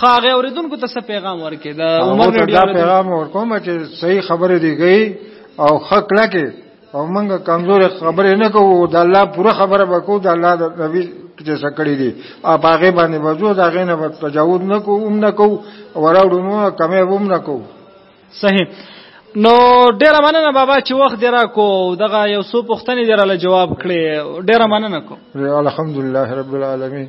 خاغه اوریدونکو ته څه پیغام ورکوي د عمر ریډیو دا پیغام ورکوم چې صحیح خبره دی گئی او حق لکه او موږ کمزور خبرې نه کوو د الله پوره خبره وکړو د الله د نبی چې سکړې دي اپ هغه باندې وځو دا غې نه تجاوز نه کوو هم نه کوو وراوړو نو کمې هم نه کوو صحیح نو ډیره مننه بابا چې وخت دی را کو دغه یو څو پوښتنې دی را جواب کړې ډیره مننه کو الحمدلله رب العالمین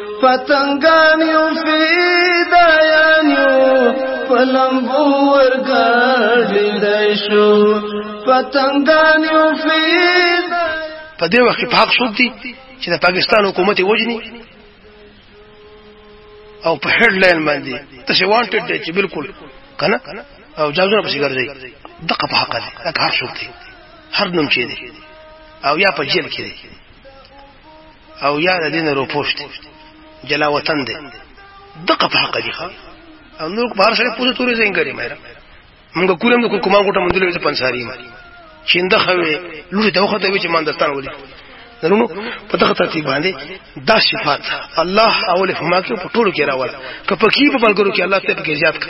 پتنګان یو فدایان یو پلمبو ورګړې دای شو پتنګان یو فید په دې وخت په حق شوب دي چې د پاکستان حکومت وجني او په هډ لاین باندې تاسو وانټډ دی چې بالکل کنه او جازونه پسې ګرځي دغه په حق دي دا کار شوب دي هر نوم چې دي او یا په جیل کې دي او یا د دین روپوشت جلا وطن دی دغه په حق دي او نور بهر سره پوزه تورې زین کړي مې موږ کولم د کومه ګټه مونږ دلته پنځاري ما چینده خوي لوري ته وخت وی چې مان دستان ولي نو په دغه ترتیب باندې دا صفات الله اول فما کې په ټولو کې راول کپکی په بلګرو کې الله ته کې زیات کړ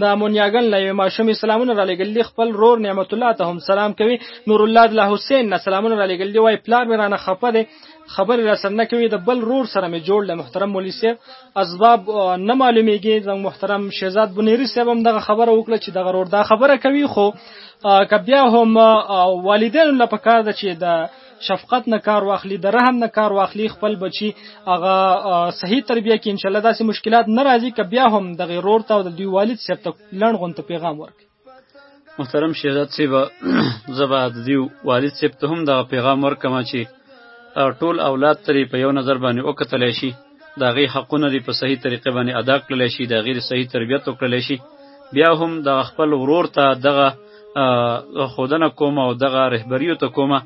د امونیاګن له یوې ماشومې سلامونه را لېږل دي خپل رور نعمت الله ته هم سلام کوي نور الله د حسین نه سلامونه را لېږل دي وایي پلار مې رانه خفه دی خبرې را سره نه کوي د بل رور سره مې جوړ له محترم مولوي صاحب اسباب نه معلومیږي زموږ محترم شهزاد بنیری صاحب هم دغه خبره وکړه چې دغه رور دا خبره کوي خو که بیا هم والدینو له پکار ده چې د شفقت نه کار واخلي د رحم نه کار واخلي خپل بچي هغه صحیح تربیه کې ان شاء الله داسې مشکلات نه راځي که بیا هم د غیرور ته او د دوی والد صاحب ته لړ غون ته پیغام ورکړي محترم شهزاد صاحب زبا د دوی والد صاحب ته هم دا پیغام ورکم چې ټول اولاد ترې په یو نظر باندې وکتلی شي د هغې حقونه دې په صحیح طریقه باندې ادا کړلی شي د هغې صحیح تربیت وکړلی شي بیا هم د خپل ورور ته دغه ښودنه کوم او دغه رهبریو ته کومه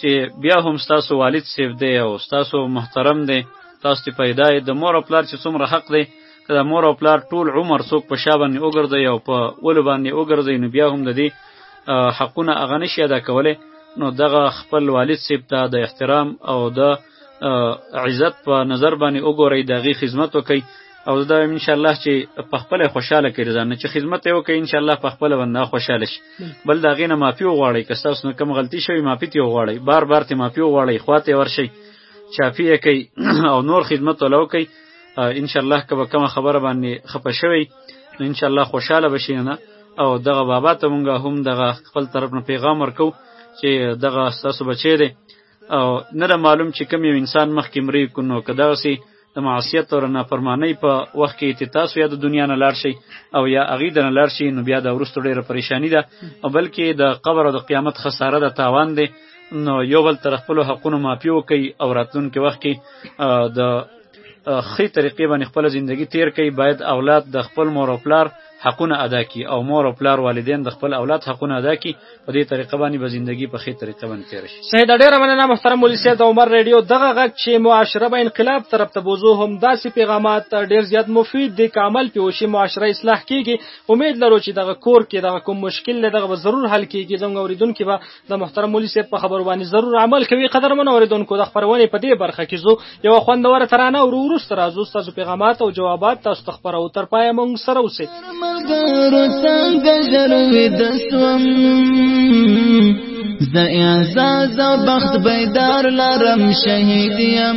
چې بیا هم ستاسو والد صیب دی او ستاسو محترم دی تاسو ته پیدا د مور او پلار چې څومره حق دی که د مور او پلار ټول عمر څوک په شا باندې وګرځي او په ولو باندې وګرځي نو بیا هم د دې حقونه هغه نشي ادا کولی نو دغه خپل والد صیب ته د احترام او د عزت په نظر باندې وګورئ د هغې خدمت وکړئ او زه دا وایم انشاءالله چې په خپله خوشحاله کړي ځان نه چې خدمت یې وکړي انشاءالله په خپله باندې خوشحاله شي بل د هغې نه معافي وغواړئ که ستاسو نه کوم غلطي شوې معافي ترې وغواړئ بار بار ترې معافي وغواړئ خوا ته یې ورشئ چاپي یې کوئ او نور خدمت وله وکړئ انشاءالله که به کومه خبره باندې خفه شوئ نو انشاءالله خوشحاله به شي نه او دغه بابا ته مونږ هم دغه خپل طرف نه پیغام ورکو چې دغه ستاسو بچی دی او نه ده معلوم چې کوم یو انسان مخکې مري کو نو که دغسې د معصیت او نافرمانۍ په وخت کې چې تاسو یا د دنیا نه لاړ شئ او یا هغوی د نه لاړ شي نو بیا دا وروسته ډېره پریشاني ده او بلکې د قبر او د قیامت خساره ده تاوان دی نو یو بل تر خپلو حقونو معافي وکړئ او راتلونکي وخت کې د خې طریقې باندې خپل ژوندۍ تیر کوي باید اولاد د خپل مور او پلار حقونه ادا کی او مور او پلار والدین د خپل اولاد حقونه ادا کی په دې طریقه باندې به ژوندۍ په خې طریقه باندې تیر شي سه د ډیره مننه محترم مولوی سید عمر ریډیو دغه غږ چې معاشره به انقلاب طرف ته بوزو هم داسې پیغامات ډیر زیات مفید دي کامل پیوشي معاشره اصلاح کیږي امید لرو چې دغه کور کې دغه کوم مشکل له دغه ضرور حل کیږي زموږ اوریدونکو به د محترم مولوی صاحب په خبرو باندې ضرور عمل کوي قدر من اوریدونکو د خبرونه په دې برخه کې زو یو خوندور ترانه او ورسته راځو تاسو پیغامات او جوابات تاسو ته خبرو تر پای مونږ سره اوسئ زه اعزاز او بخت بیدار لرم شهید یم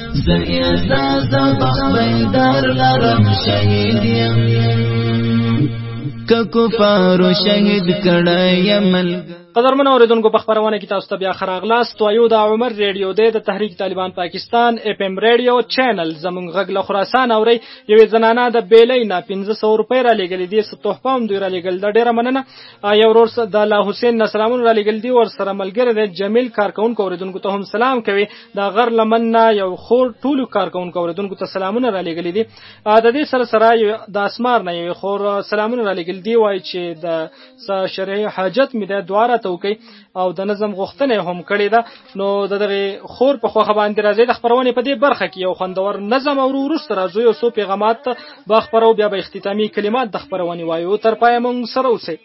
زه اعزاز بخبیدار لرم شهید یم که کفارو شهید کړه یمل قدرمن اوریدونکو په خبرونه کې تاسو ته بیا خراغلاس تو یو د عمر ریډیو د تحریک طالبان پاکستان اف ام ریډیو چینل زمونږ غږ له خراسان اوري یوې زنانه د بیلې نه 1500 روپۍ را لګلې دي څه تحفه هم دوی را لګل د ډیره مننه یو ورور د الله حسین نصرامون را لګل دي ور سره ملګری د جمیل کارکونکو اوریدونکو ته هم سلام کوي دا غر لمن نه یو خور ټولو کارکونکو اوریدونکو ته سلامونه را لېږلي دي د دې سره سره د اسمار نه یو خور سلامونه را لېږل دی وای چې د شرعي حاجت مې د دواره توکي او د نظم غوښتنه هم کړې ده نو د دغه خور په خوخه باندې راځي د خبرونه په دې برخه کې یو خوندور نظم او ورسته راځي او سو پیغامات به خبرو بیا به اختتامي کلمات د خبرونه وایو تر پای مونږ سره اوسئ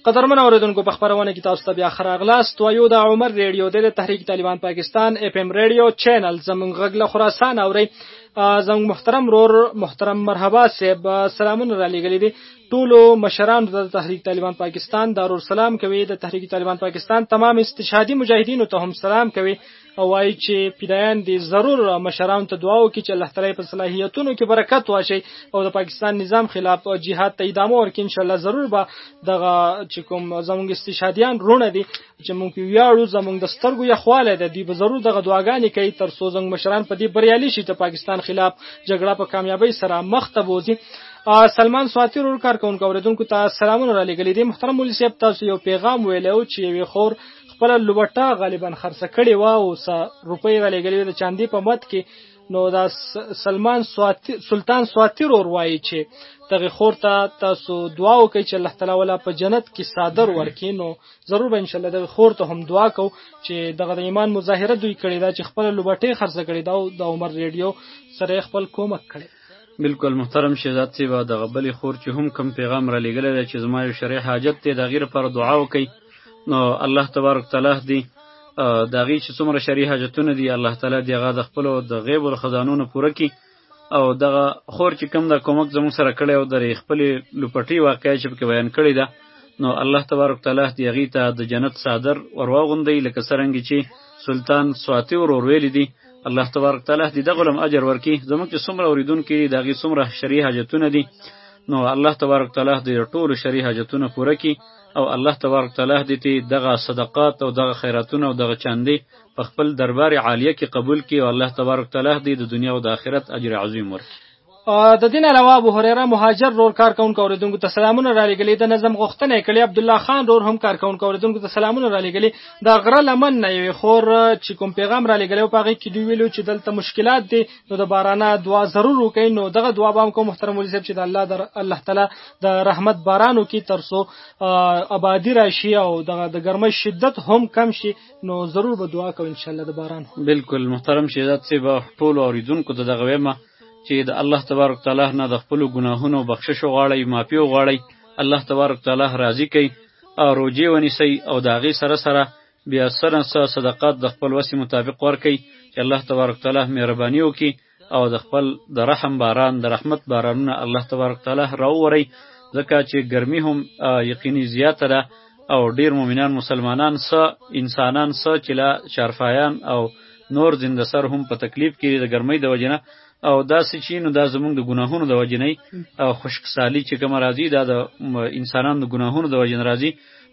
قدرمن اوریدونکو په خبرونه کې تاسو ته بیا خراغلاست و یو د عمر ریډیو د تحریک طالبان پاکستان اف ام ریډیو چینل زمونږ غږ له خراسان اوري زموږ محترم رور محترم مرحبا صاحب سلامونه را لېږلي دي ټولو مشرانو د تحریک طالبان پاکستان دارور سلام کوي د تحریک طالبان پاکستان تمام استشهادي مجاهدینو ته هم سلام کوي او وایي چې پیدایان دې ضرور مشرانو ته دعا وکړي چې الله تعالی په صلاحیتونو کې برکت واچي او د پاکستان نظام خلاف جهاد ته ادامه ورکړي ان شاء الله ضرور به دغه چې کوم زمونږ استشهادیان رونه دي چې مونږ ویاړو زمونږ د سترګو یخواله ده دوی به ضرور دغه دعاګانې کوي تر څو زمونږ مشران په دې بریالي شي چې پاکستان خلاف جګړه په کامیابی سره مخ ته بوزي سلمان سواتیر ور کار کوونکو اوریدونکو ته سلامونه را لګلې دي محترم ولسی تاسو یو پیغام ویلو چې وی خور خپل لوټه غالبا خرڅ کړي وا او س روپۍ را لګلې د چاندي په مت کې نو دا سلمان سواتی سلطان سواتی ور وایي چې دغه خور ته تاسو دعا وکړئ چې الله تعالی ولا په جنت کې صادر ورکړي نو ضرور به ان شاء الله دغه خور ته هم دعا کو چې دغه د ایمان مظاهره دوی کړي دا چې خپل لوبټې خرڅ کړي دا د عمر ریډیو سره خپل کومک کړي بالکل محترم شهزاد صاحب د غبلې خور چې هم کم پیغام را لېږلی دی چې زما یو شرعي حاجت دی د هغې لپاره دعا وکړئ نو الله تبارک تعالی دی دا غي چې څومره شری حاجتونه دي الله تعالی دی هغه د خپل د غیب او خزانونو پوره کی او دغه خور چې کوم د کومک زموږ سره کړی او د خپل لپټي واقعي چې په بیان کړی ده نو الله تبارک تعالی دی غي ته د جنت صادر ورواغوندي لکه سرنګ چې سلطان سواتی ور ورویل دي الله تبارک تعالی دې دغه لم اجر ورکي زموږ چې څومره اوریدونکي دي دغه څومره شری حاجتونه دي نو الله تبارک تعالی دې ټول شری حاجتونه پوره کړي او الله تبارک تعالی دې ته دغه صدقات او دغه خیراتونه او دغه چاندې په خپل دربار عالیه کې قبول کړي او الله تبارک تعالی دې د دنیا او د آخرت اجر عظیم ورکړي د دین علاوه ابو هريره مهاجر رور کار کون کوریدونکو ته سلامونه را لګلې د نظم غوښتنه کړې عبد الله خان رور هم کار کون کوریدونکو ته سلامونه را لګلې د غره لمن نه یو خور چې کوم پیغام را لګلې او پاغي کې دوی ویلو چې دلته مشکلات دي نو د بارانه دعا ضرور وکړي نو دغه دعا به هم کوم محترم ولې چې د الله در الله تعالی د رحمت بارانو کې ترسو آبادی راشي او دغه د ګرمۍ شدت هم کم شي نو ضرور به دعا کوو ان شاء الله د باران بالکل محترم شهزاد صاحب ټول اوریدونکو ته دغه ویمه چې د الله تبارک تعالی نه د خپل ګناهونو بخشش غواړي معافي غواړي الله تبارک تعالی راضي کوي او روجي ونیسي او د هغې سره سره بیا سره صدقات د خپل وس مطابق ورکړي چې الله تبارک تعالی مهرباني وکړي او د خپل د رحم باران د رحمت بارانونه الله تبارک تعالی راووري ځکه چې ګرمي هم یقیني زیاته ده او ډیر مؤمنان مسلمانان سه انسانان سه چې لا شارفایان او نور زنده سر هم په تکلیف کې د ګرمۍ د وجنه او داسې چې نو دا زمونږ د ګناهونو د وجنه او خشک سالی چې کوم راځي دا د انسانانو د ګناهونو د وجنه راځي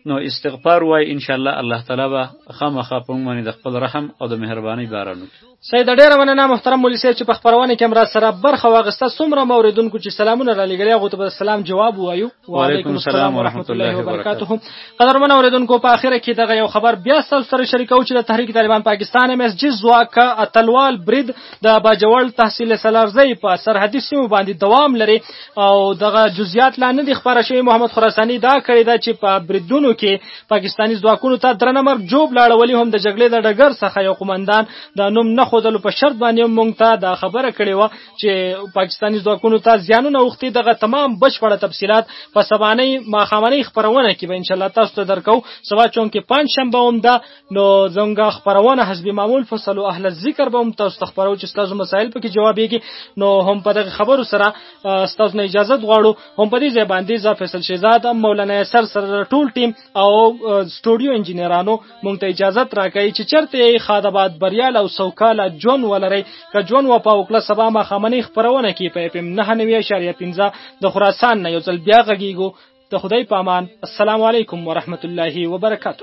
نو استغفار وای ان شاء الله الله تعالی به خامخا په موږ باندې د خپل رحم او د مهرباني باران وکړي سید ډیره مننه محترم مولوی صاحب چې په خبرونه کې مرا سره برخه واغسته څومره موریدونکو چې سلامونه را لګلې غو ته سلام جواب وایو وعلیکم السلام ورحمت الله وبرکاته قدرمن اوریدونکو په اخر کې دغه یو خبر بیا تاسو سره شریکو چې د تحریک طالبان پاکستان ایم اس جی ځواک اتلوال برید د باجوړ تحصیل سلارزی په سرحدي سیمو باندې دوام لري او دغه جزئیات لا نه دي خبره شوی محمد خراسانی دا کړی دا چې په بریدونو کې پاکستاني ځواکونو ته درنه مرګ جوب لاړه ولی هم د جګړې د ډګر څخه یو قومندان د نوم نه خودلو په شرط باندې مونږ ته دا خبره کړې و چې پاکستاني ځواکونو ته زیانونه اوختي دغه تمام بشپړه تفصيلات په سبانه ماخامنۍ خبرونه کې به ان شاء الله تاسو ته درکو سبا چون کې پنځ شنبه هم ده نو زموږ خبرونه حسب معمول فصل او اهل ذکر به هم تاسو ته خبرو چې تاسو مسائل پکې جوابېږي نو هم په دغه خبرو سره تاسو نه اجازه غواړو هم په دې ځای باندې زه فیصل شهزاد مولانا یسر سره ټول ټیم او سټوډیو انجنیرانو مونږ ته اجازه راکړي چې چرته یې خاد آباد بریال او سوکاله جون ولري که جون و په وکړه سبا ما خامنې خبرونه کې په اف ام 99.15 د خراسان نه یو ځل بیا غږیږو د خدای پامان السلام علیکم ورحمت الله وبرکاته